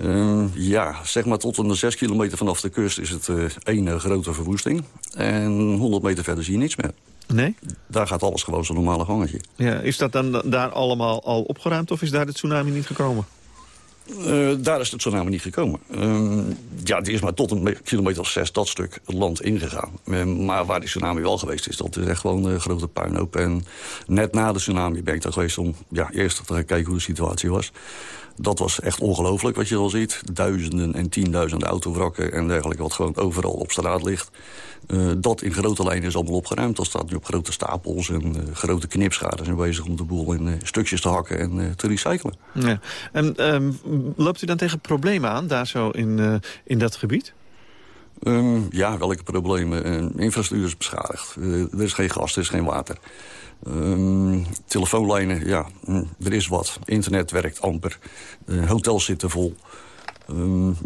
Ehm, ja, zeg maar tot een zes kilometer vanaf de kust is het één grote verwoesting. En 100 meter verder zie je niks meer. Nee? Daar gaat alles gewoon zo'n normale gangetje. Ja, is dat dan daar allemaal al opgeruimd of is daar de tsunami niet gekomen? Uh, daar is het tsunami niet gekomen. Uh, ja, die is maar tot een kilometer of zes dat stuk land ingegaan. Uh, maar waar die tsunami wel geweest is, dat is echt gewoon een grote puinhoop. En net na de tsunami ben ik daar geweest om ja, eerst te gaan kijken hoe de situatie was. Dat was echt ongelooflijk wat je al ziet. Duizenden en tienduizenden autowrakken en dergelijke... wat gewoon overal op straat ligt. Uh, dat in grote lijnen is allemaal opgeruimd. Dat staat nu op grote stapels en uh, grote knipschades... en bezig om de boel in uh, stukjes te hakken en te recyclen. Ja. En um, loopt u dan tegen problemen aan, daar zo in, in dat gebied? Um, ja, welke problemen? infrastructuur is beschadigd. er is geen gas, er is geen water. Um, telefoonlijnen, ja, hm, er is wat. Internet werkt amper. Hotels zitten vol.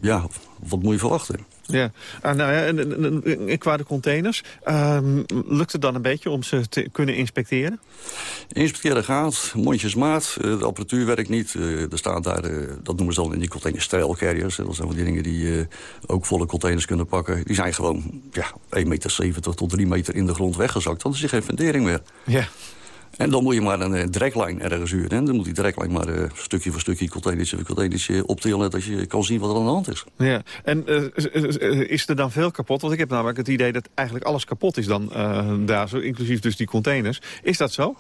Ja, wat moet je verwachten? Ja, ah, nou ja, en, en, qua de containers, um, lukt het dan een beetje om ze te kunnen inspecteren? Inspecteren gaat, mondjesmaat, uh, de apparatuur werkt niet. Uh, er staat daar, uh, dat noemen ze dan in die containers trail carriers. Dat zijn van die dingen die ook volle containers kunnen pakken. Die zijn gewoon ja, 1,70 meter tot 3 meter in de grond weggezakt. Dan is er geen fundering meer. Ja. En dan moet je maar een dreklijn ergens huren. En dan moet die dreklijn maar uh, stukje voor stukje, containertje voor containertje optillen... dat je kan zien wat er aan de hand is. Ja. En uh, is er dan veel kapot? Want ik heb namelijk het idee dat eigenlijk alles kapot is dan daar, zo, inclusief dus die containers. Is dat zo?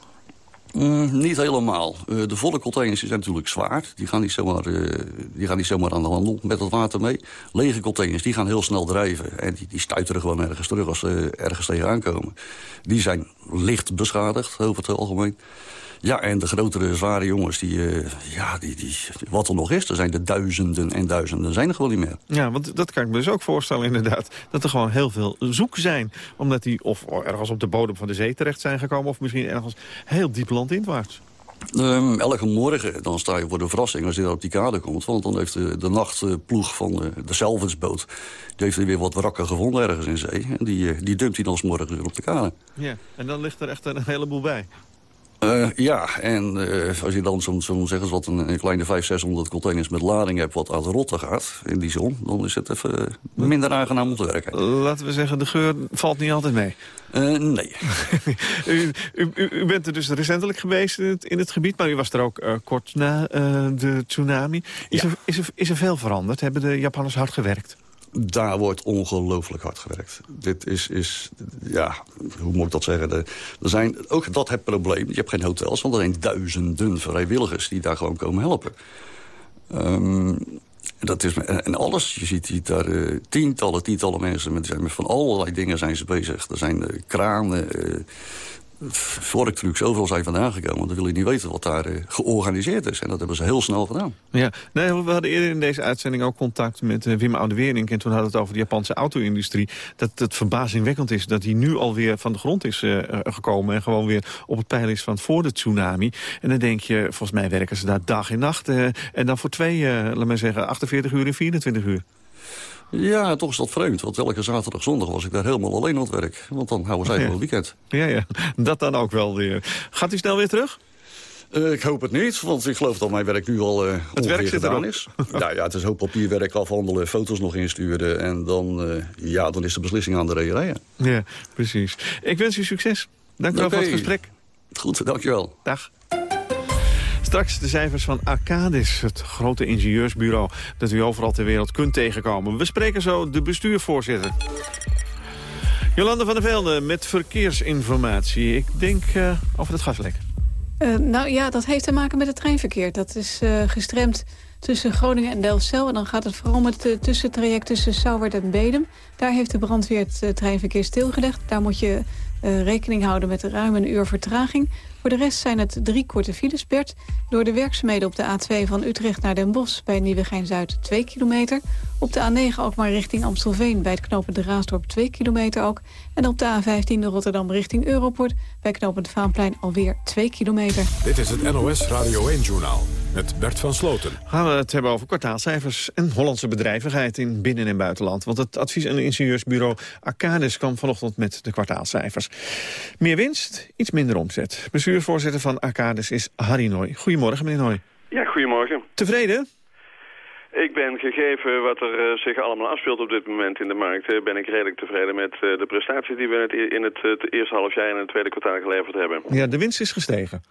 Mm, niet helemaal. Uh, de volle containers zijn natuurlijk zwaar. Die gaan, niet zomaar, uh, die gaan niet zomaar aan de handel met het water mee. Lege containers die gaan heel snel drijven. En die, die stuiteren gewoon ergens terug als ze ergens tegenaan komen. Die zijn licht beschadigd, over het algemeen. Ja, en de grotere, zware jongens, die, uh, ja, die, die, wat er nog is... er zijn er duizenden en duizenden, zijn er gewoon niet meer. Ja, want dat kan ik me dus ook voorstellen inderdaad... dat er gewoon heel veel zoek zijn. Omdat die of ergens op de bodem van de zee terecht zijn gekomen... of misschien ergens heel diep landinwaarts. Um, elke morgen dan sta je voor de verrassing als je op die kade komt. Want dan heeft de, de nachtploeg van de, de die heeft weer wat wrakken gevonden ergens in zee. En die, die dumpt hij dan s morgen weer op de kade. Ja, en dan ligt er echt een heleboel bij. Uh, ja, en uh, als je dan zo'n zo zeggen wat een, een, kleine 500, 600 containers met lading hebt... wat uit rotte gaat in die zon, dan is het even minder aangenaam om te werken. Laten we zeggen, de geur valt niet altijd mee. Uh, nee. u, u, u, bent er dus recentelijk geweest in het, in het gebied... maar u was er ook kort na de tsunami. Is, ja. er, is, er, is er veel veranderd? Hebben de Japanners hard gewerkt? Daar wordt ongelooflijk hard gewerkt. Dit is, is ja, hoe moet ik dat zeggen? er zijn, ook dat het probleem. Je hebt geen hotels, want er zijn duizenden vrijwilligers... die daar gewoon komen helpen. Um, dat is, en alles, je ziet daar uh, tientallen, tientallen mensen... Met, met van allerlei dingen zijn ze bezig. Er zijn uh, kranen... Uh, vorktrucs, overal zijn vandaan gekomen. Dan wil je niet weten wat daar uh, georganiseerd is. En dat hebben ze heel snel gedaan. Ja, nee, we hadden eerder in deze uitzending ook contact met uh, Wim Oudewerink. En toen hadden we het over de Japanse auto-industrie. Dat het verbazingwekkend is dat die nu alweer van de grond is uh, gekomen. En gewoon weer op het pijl is van voor de tsunami. En dan denk je, volgens mij werken ze daar dag en nacht. en dan voor twee, laat maar zeggen, 48 uur en 24 uur. Ja, toch is dat vreemd. Want elke zaterdag, zondag was ik daar helemaal alleen aan het werk. Want dan houden zij wel weekend. Ja, ja, dat dan ook wel weer. Gaat u snel weer terug? Uh, ik hoop het niet, want ik geloof dat mijn werk nu al uh, het werk gedaan is. nou ja, het is hoop papierwerk afhandelen, foto's nog insturen... en dan, uh, ja, dan is de beslissing aan de rederij. Ja, precies. Ik wens u succes. Dank u wel okay. voor het gesprek. Goed, dankjewel. Dag. Straks de cijfers van Arcadis, het grote ingenieursbureau... dat u overal ter wereld kunt tegenkomen. We spreken zo de bestuurvoorzitter. Jolande van der Velde met verkeersinformatie. Ik denk uh, over het gaslek. Uh, nou ja, dat heeft te maken met het treinverkeer. Dat is uh, gestremd tussen Groningen en Delfzijl. En dan gaat het vooral om het tussentraject tussen Sauwerd en Bedem. Daar heeft de brandweer het treinverkeer stilgelegd. Daar moet je rekening houden met ruim een uur vertraging. Voor de rest zijn het drie korte files, Bert. Door de werkzaamheden op de A2 van Utrecht naar Den Bosch... bij Nieuwegein-Zuid 2 kilometer. Op de A9 ook maar richting Amstelveen... bij het knooppunt de Raasdorp 2 kilometer ook. En op de A15 de Rotterdam richting Europort... bij knooppunt Vaanplein alweer 2 kilometer. Dit is het NOS Radio 1-journaal met Bert van Sloten. Gaan we het hebben over kwartaalcijfers en Hollandse bedrijvigheid in binnen- en buitenland. Want het advies- en ingenieursbureau Arcadis kwam vanochtend met de kwartaalcijfers. Meer winst, iets minder omzet. Bestuursvoorzitter van Arcadis is Harry Nooy. Goedemorgen, meneer Nooy. Ja, goedemorgen. Tevreden? Ik ben gegeven wat er uh, zich allemaal afspeelt op dit moment in de markt... Uh, ben ik redelijk tevreden met uh, de prestaties die we in het, in het, het eerste half jaar en het tweede kwartaal geleverd hebben. Ja, de winst is gestegen.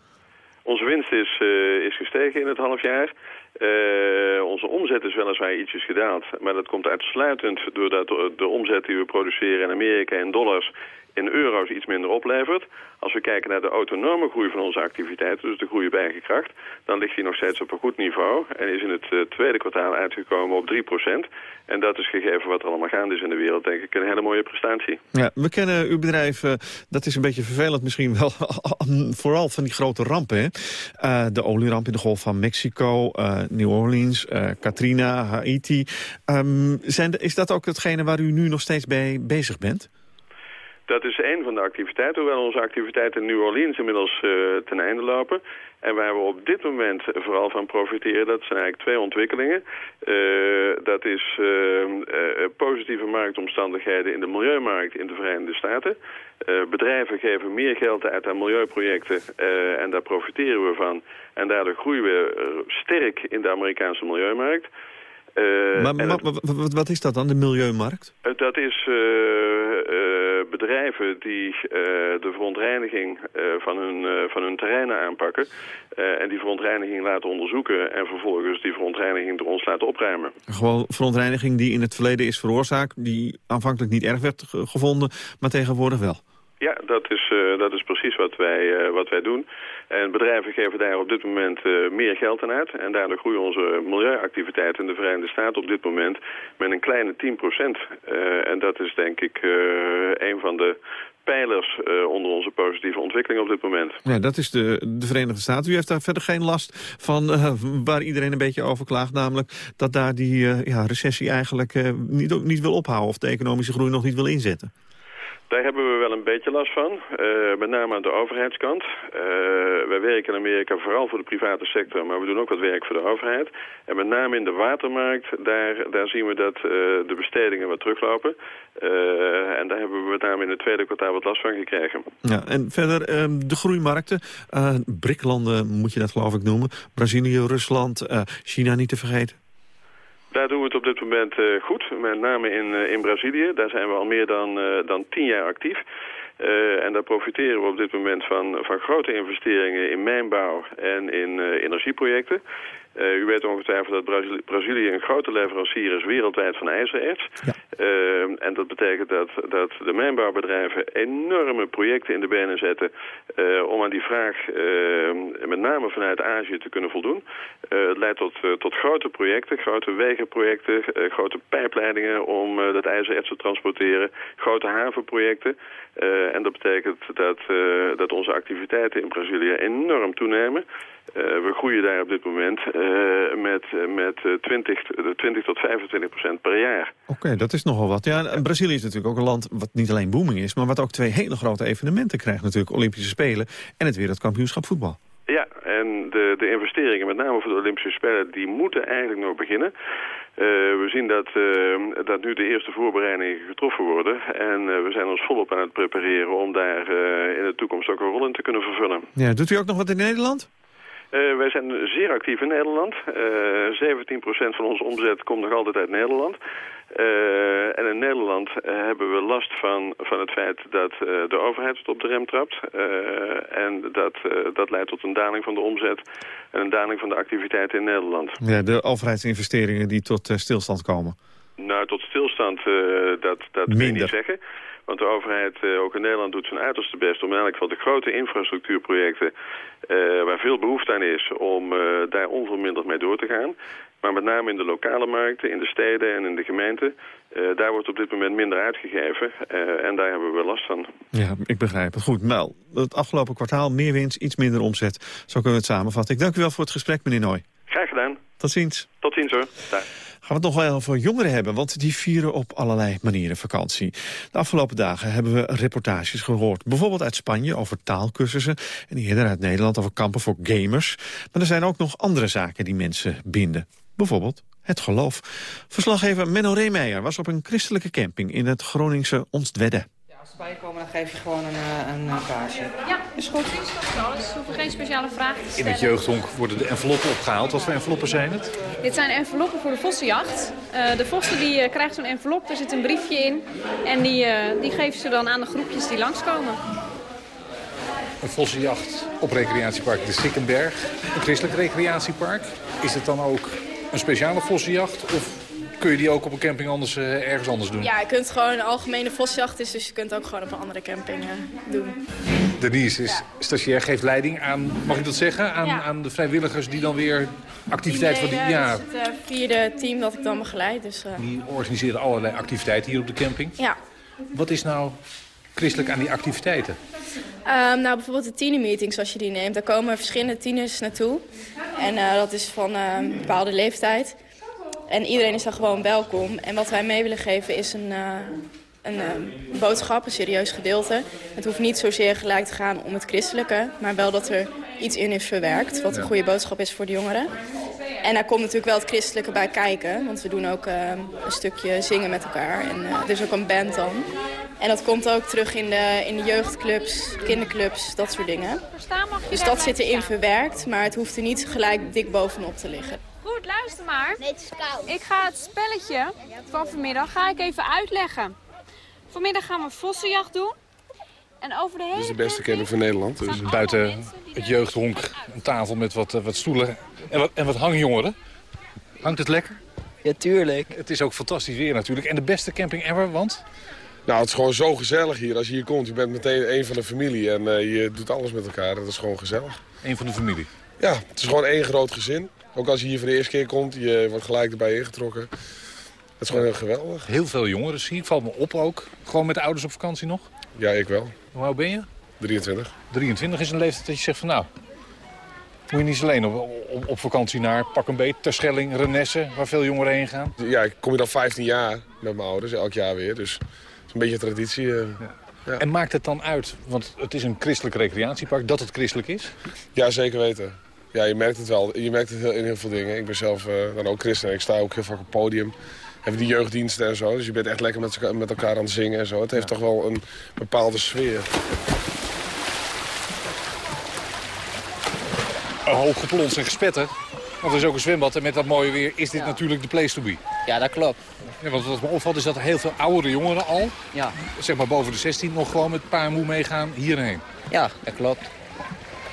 Onze winst is, is gestegen in het half jaar. Uh, onze omzet is weliswaar ietsjes gedaald, maar dat komt uitsluitend doordat de omzet die we produceren in Amerika in dollars in euro's iets minder oplevert. Als we kijken naar de autonome groei van onze activiteiten, dus de groei op eigen kracht, dan ligt die nog steeds op een goed niveau en is in het uh, tweede kwartaal uitgekomen op 3%. En dat is gegeven wat er allemaal gaande is in de wereld, denk ik, een hele mooie prestatie. Ja, we kennen uw bedrijf, uh, dat is een beetje vervelend misschien wel, vooral van die grote rampen. Hè? Uh, de olieramp in de Golf van Mexico, New Orleans, Katrina, Haiti. Um, zijn is dat ook hetgene waar u nu nog steeds bij bezig bent? Dat is een van de activiteiten, hoewel onze activiteiten in New Orleans inmiddels uh, ten einde lopen. En waar we op dit moment vooral van profiteren, dat zijn eigenlijk twee ontwikkelingen. Uh, dat is uh, positieve marktomstandigheden in de milieumarkt in de Verenigde Staten. bedrijven geven meer geld uit aan milieuprojecten en daar profiteren we van. En daardoor groeien we sterk in de Amerikaanse milieumarkt. Uh, maar, maar het, wat is dat dan, de milieumarkt? Uh, dat is uh, bedrijven die de verontreiniging van, hun, van hun terreinen aanpakken... en die verontreiniging laten onderzoeken... en vervolgens die verontreiniging door ons laten opruimen. Gewoon verontreiniging die in het verleden is veroorzaakt... die aanvankelijk niet erg werd gevonden, maar tegenwoordig wel? Ja, dat is, dat is precies wat wij, wat wij doen. En bedrijven geven daar op dit moment uh, meer geld aan uit. En daardoor groeien onze milieuactiviteiten in de Verenigde Staten op dit moment met een kleine 10 procent. en dat is denk ik een van de pijlers onder onze positieve ontwikkeling op dit moment. Ja, dat is de, de Verenigde Staten. U heeft daar verder geen last van waar iedereen een beetje over klaagt. Namelijk dat daar die ja, recessie eigenlijk niet, niet wil ophouden of de economische groei nog niet wil inzetten. Daar hebben we wel een beetje last van, uh, met name aan de overheidskant. Uh, wij werken in Amerika vooral voor de private sector, maar we doen ook wat werk voor de overheid. En met name in de watermarkt, daar, daar zien we dat uh, de bestedingen wat teruglopen. en daar hebben we met name in het tweede kwartaal wat last van gekregen. Ja, en verder ehm, de groeimarkten, BRIC-landen moet je dat geloof ik noemen. Brazilië, Rusland, China niet te vergeten. Daar doen we het op dit moment uh, goed, met name in, uh, in Brazilië. Daar zijn we al meer dan, uh, dan tien jaar actief. En daar profiteren we op dit moment van, van grote investeringen in mijnbouw en in energieprojecten. Uh, u weet ongetwijfeld dat Brazilië, Brazilië een grote leverancier is wereldwijd van ijzererts. Ja. Uh, en dat betekent dat, dat de mijnbouwbedrijven enorme projecten in de benen zetten uh, om aan die vraag met name vanuit Azië te kunnen voldoen. het leidt tot, tot grote projecten, grote wegenprojecten, grote pijpleidingen om dat ijzererts te transporteren, grote havenprojecten. en dat betekent dat, dat onze activiteiten in Brazilië enorm toenemen. We groeien daar op dit moment uh, met, met 20, 20 tot 25 procent per jaar. Oké, okay, dat is nogal wat. Ja, Brazilië is natuurlijk ook een land wat niet alleen booming is... maar wat ook twee hele grote evenementen krijgt natuurlijk. Olympische Spelen en het Wereldkampioenschap voetbal. Ja, en de, de investeringen, met name voor de Olympische Spelen, die moeten eigenlijk nog beginnen. Uh, we zien dat, uh, dat nu de eerste voorbereidingen getroffen worden. En uh, we zijn ons volop aan het prepareren om daar in de toekomst ook een rol in te kunnen vervullen. Ja, doet u ook nog wat in Nederland? Uh, wij zijn zeer actief in Nederland. Uh, 17% van onze omzet komt nog altijd uit Nederland. Uh, en in Nederland hebben we last van, van het feit dat de overheid het op de rem trapt. en dat, dat leidt tot een daling van de omzet en een daling van de activiteiten in Nederland. Ja, de overheidsinvesteringen die tot stilstand komen. Nou, tot stilstand, dat, dat wil ik niet zeggen. Want de overheid, uh, ook in Nederland, doet zijn uiterste best om in elk geval de grote infrastructuurprojecten, uh, waar veel behoefte aan is, om uh, daar onverminderd mee door te gaan. Maar met name in de lokale markten, in de steden en in de gemeenten, daar wordt op dit moment minder uitgegeven. en daar hebben we last van. Ja, ik begrijp het. Goed, Mel, het afgelopen kwartaal meer winst, iets minder omzet. Zo kunnen we het samenvatten. Ik dank u wel voor het gesprek, meneer Nooy. Graag gedaan. Tot ziens. Tot ziens hoor. Daar. Gaan we het nog wel over jongeren hebben, want die vieren op allerlei manieren vakantie. De afgelopen dagen hebben we reportages gehoord. Bijvoorbeeld uit Spanje over taalkursussen en eerder uit Nederland over kampen voor gamers. Maar er zijn ook nog andere zaken die mensen binden. Bijvoorbeeld het geloof. Verslaggever Menno Reemeijer was op een christelijke camping in het Groningse Onstwedde als ze komen, dan geef je gewoon een, eh, een, een kaartje. Ja, is goed. Ze hoeven geen speciale vragen te stellen. In het jeugdhonk worden de enveloppen opgehaald. Wat voor enveloppen zijn het? Dit zijn enveloppen voor de vossenjacht. Uh, de vossen die, uh, krijgt zo'n envelop, er zit een briefje in. En die, uh, die geven ze dan aan de groepjes die langskomen. een vossenjacht op recreatiepark de Sikkenberg. Een christelijk recreatiepark. Is het dan ook een speciale vossenjacht? Of kun je die ook op een camping anders, uh, ergens anders doen? Ja, je kunt gewoon een algemene vosjacht is, dus je kunt ook gewoon op een andere camping uh, doen. Denise is stagiair, geeft leiding aan, mag ik dat zeggen, aan, Ja. aan de vrijwilligers die dan weer activiteiten van die... Ja, Het is het eh, vierde team dat ik dan begeleid. Dus, eh, die organiseren allerlei activiteiten hier op de camping. ja. Wat is nou christelijk aan die activiteiten? Ehm, nou, bijvoorbeeld de tienermeetings, als je die neemt. Daar komen verschillende tieners naartoe. En eh, dat is van eh, een bepaalde leeftijd. En iedereen is daar gewoon welkom. En wat wij mee willen geven is een, eh, een eh, boodschap, een serieus gedeelte. Het hoeft niet zozeer gelijk te gaan om het christelijke... maar wel dat er iets in is verwerkt, wat een goede boodschap is voor de jongeren. En daar komt natuurlijk wel het christelijke bij kijken. Want we doen ook eh, een stukje zingen met elkaar. En eh, er is ook een band dan. En dat komt ook terug in de, in de jeugdclubs, kinderclubs, dat soort dingen. Dus dat zit erin verwerkt, maar het hoeft er niet gelijk dik bovenop te liggen. Goed, luister maar. Ik ga het spelletje van vanmiddag ga ik even uitleggen. Vanmiddag gaan we vossenjacht doen. En over de hele Dit is de beste camping van Nederland. Dus. Buiten het jeugdhonk, een tafel met wat, eh, wat stoelen en wat, en wat hangjongeren. Hangt het lekker? Ja, tuurlijk. Het is ook fantastisch weer natuurlijk. En de beste camping ever, want? Nou, het is gewoon zo gezellig hier. Als je hier komt, je bent meteen een van de familie en eh, je doet alles met elkaar. Dat is gewoon gezellig. Een van de familie? Ja, het is gewoon één groot gezin. Ook als je hier voor de eerste keer komt, je wordt gelijk erbij ingetrokken. Het is gewoon heel geweldig. Heel veel jongeren zie ik, valt me op ook. Gewoon met de ouders op vakantie nog? Ja, ik wel. Hoe oud ben je? 23. 23 is een leeftijd dat je zegt van nou... Moet je niet alleen op, op, op vakantie naar Pak een Beet, Terschelling, Renesse, waar veel jongeren heen gaan? Ja, ik kom hier al 15 jaar met mijn ouders, elk jaar weer. Dus het is een beetje traditie. eh. Ja. En maakt het dan uit, want het is een christelijk recreatiepark, dat het christelijk is? Ja, zeker weten. Ja, je merkt het wel. Je merkt het heel- in heel veel dingen. Ik ben zelf eh, dan ook christen en ik sta ook heel vaak op het podium. Hebben die jeugddiensten en zo. Dus je bent echt lekker met, elkaar- met elkaar aan het zingen en zo. Het heeft toch wel een bepaalde sfeer. Hoog geplonst en gespetter. Want er is ook een zwembad en met dat mooie weer is dit natuurlijk de place to be. Ja, dat klopt. Ja, want wat me opvalt is dat er heel veel oudere jongeren al, Ja. zeg maar boven de 16, nog gewoon met pa en moe meegaan hierheen. Ja, dat klopt.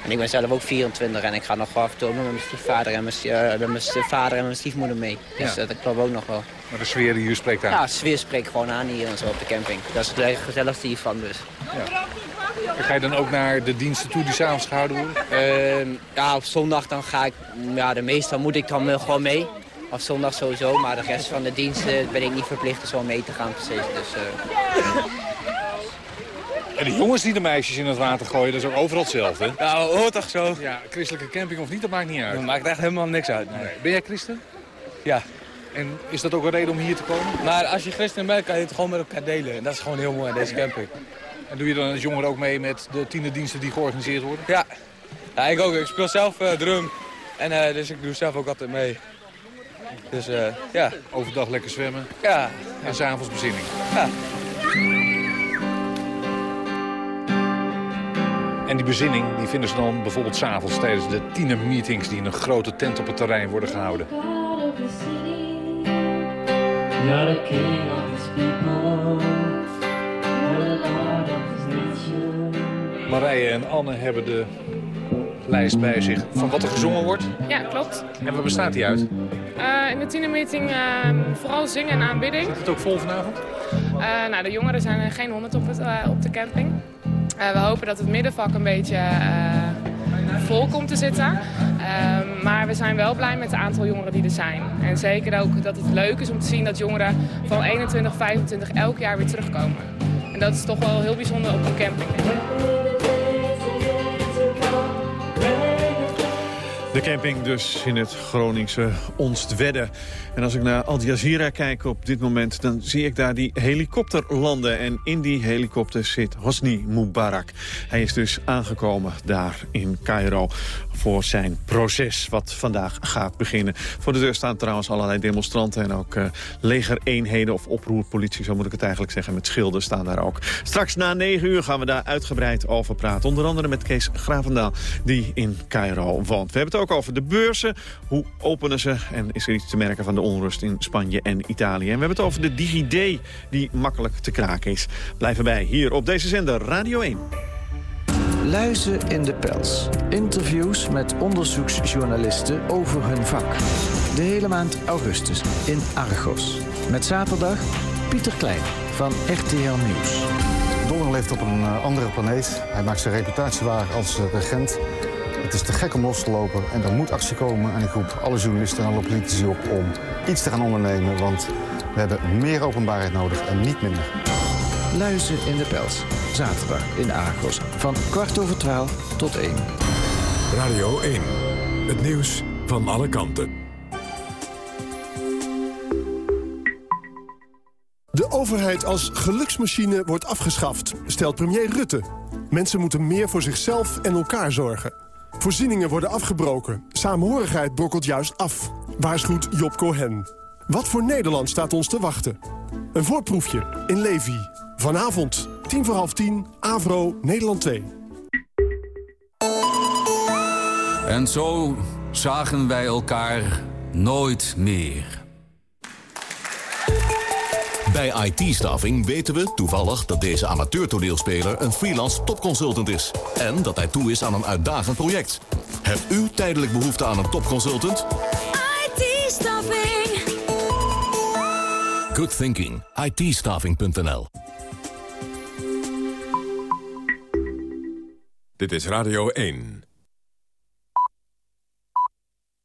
En ik ben zelf ook 24 en ik ga nog af en toe met mijn stiefvader en mijn, eh, met mijn stiefvader en mijn stiefmoeder mee. Dus Ja. dat klopt ook nog wel. Maar de sfeer hier spreekt aan. Ja, de sfeer spreekt gewoon aan hier en zo op de camping. Dat is het eigenlijk gezelligste hiervan dus. Ga je dan ook naar de diensten toe die s'avonds gehouden worden? Ehm, ja, op zondag dan ga ik, ja, de meeste moet ik dan gewoon mee. Op zondag sowieso, maar de rest van de diensten ben ik niet verplicht dus wel mee te gaan precies. Dus, eh, En de jongens die de meisjes in het water gooien, dat is ook overal hetzelfde. Ja, hoort toch zo? Ja, christelijke camping of niet, dat maakt niet uit. Dat maakt echt helemaal niks uit. Nee. Ben jij christen? Ja. En is dat ook een reden om hier te komen? Maar als je christen bent, kan je het gewoon met elkaar delen. En dat is gewoon heel mooi aan deze camping. En doe je dan als jongere ook mee met de tienerdiensten die georganiseerd worden? Ja. ja, ik ook. Ik speel zelf eh, drum. En eh, dus ik doe zelf ook altijd mee. Dus eh, ja. Overdag lekker zwemmen. Ja. En s'avonds bezinning. Ja. En die bezinning die vinden ze dan bijvoorbeeld s'avonds tijdens de tienermeetings... die in een grote tent op het terrein worden gehouden. Marije en Anne hebben de lijst bij zich van wat er gezongen wordt. Ja, klopt. En waar bestaat die uit? Eh, in de tienermeeting eh, vooral zingen en aanbidding. Zit het ook vol vanavond? Eh, nou, de jongeren zijn er geen honderd op, het, eh, op de camping. Eh, we hopen dat het middenvak een beetje eh, vol komt te zitten. Ehm, maar we zijn wel blij met het aantal jongeren die er zijn. En zeker ook dat het leuk is om te zien dat jongeren van 21, 25 elk jaar weer terugkomen. En dat is toch wel heel bijzonder op een camping. De camping dus in het Groningse Onstwedde. En als ik naar Al Jazeera kijk op dit moment... dan zie ik daar die helikopter landen. En in die helikopter zit Hosni Mubarak. Hij is dus aangekomen daar in Cairo voor zijn proces... wat vandaag gaat beginnen. Voor de deur staan trouwens allerlei demonstranten... en ook eh, legereenheden of oproerpolitie, zo moet ik het eigenlijk zeggen... met schilden staan daar ook. Straks na negen uur gaan we daar uitgebreid over praten. Onder andere met Kees Gravendaal, die in Cairo woont. We hebben het ook over de beurzen. Hoe openen ze? En is er iets te merken van de onrust in Spanje en Italië? En we hebben het over de DigiD, die makkelijk te kraken is. Blijf erbij, hier op deze zender Radio 1. Luizen in de pels. Interviews met onderzoeksjournalisten over hun vak. De hele maand augustus in Argos. Met zaterdag Pieter Klein van RTL Nieuws. Donner leeft op een eh, andere planeet. Hij maakt zijn reputatie waar als regent. Het is te gek om los te lopen en er moet actie komen. En ik roep alle journalisten en alle politici op om iets te gaan ondernemen. Want we hebben meer openbaarheid nodig en niet minder. Luizen in de pels. Zaterdag in Argos. Van kwart over twaalf tot één. Radio 1. Het nieuws van alle kanten. De overheid als geluksmachine wordt afgeschaft, stelt premier Rutte. Mensen moeten meer voor zichzelf en elkaar zorgen. Voorzieningen worden afgebroken. Saamhorigheid brokkelt juist af. Waarschuwt Job Cohen. Wat voor Nederland staat ons te wachten? Een voorproefje in Levi. Vanavond, tien voor half tien, Avro, Nederland 2. En zo zagen wij elkaar nooit meer. Bij IT-staffing weten we toevallig dat deze amateurtoneelspeler een freelance topconsultant is. En dat hij toe is aan een uitdagend project. Hebt u tijdelijk behoefte aan een topconsultant? IT-staffing. Good thinking. it Dit is Radio 1.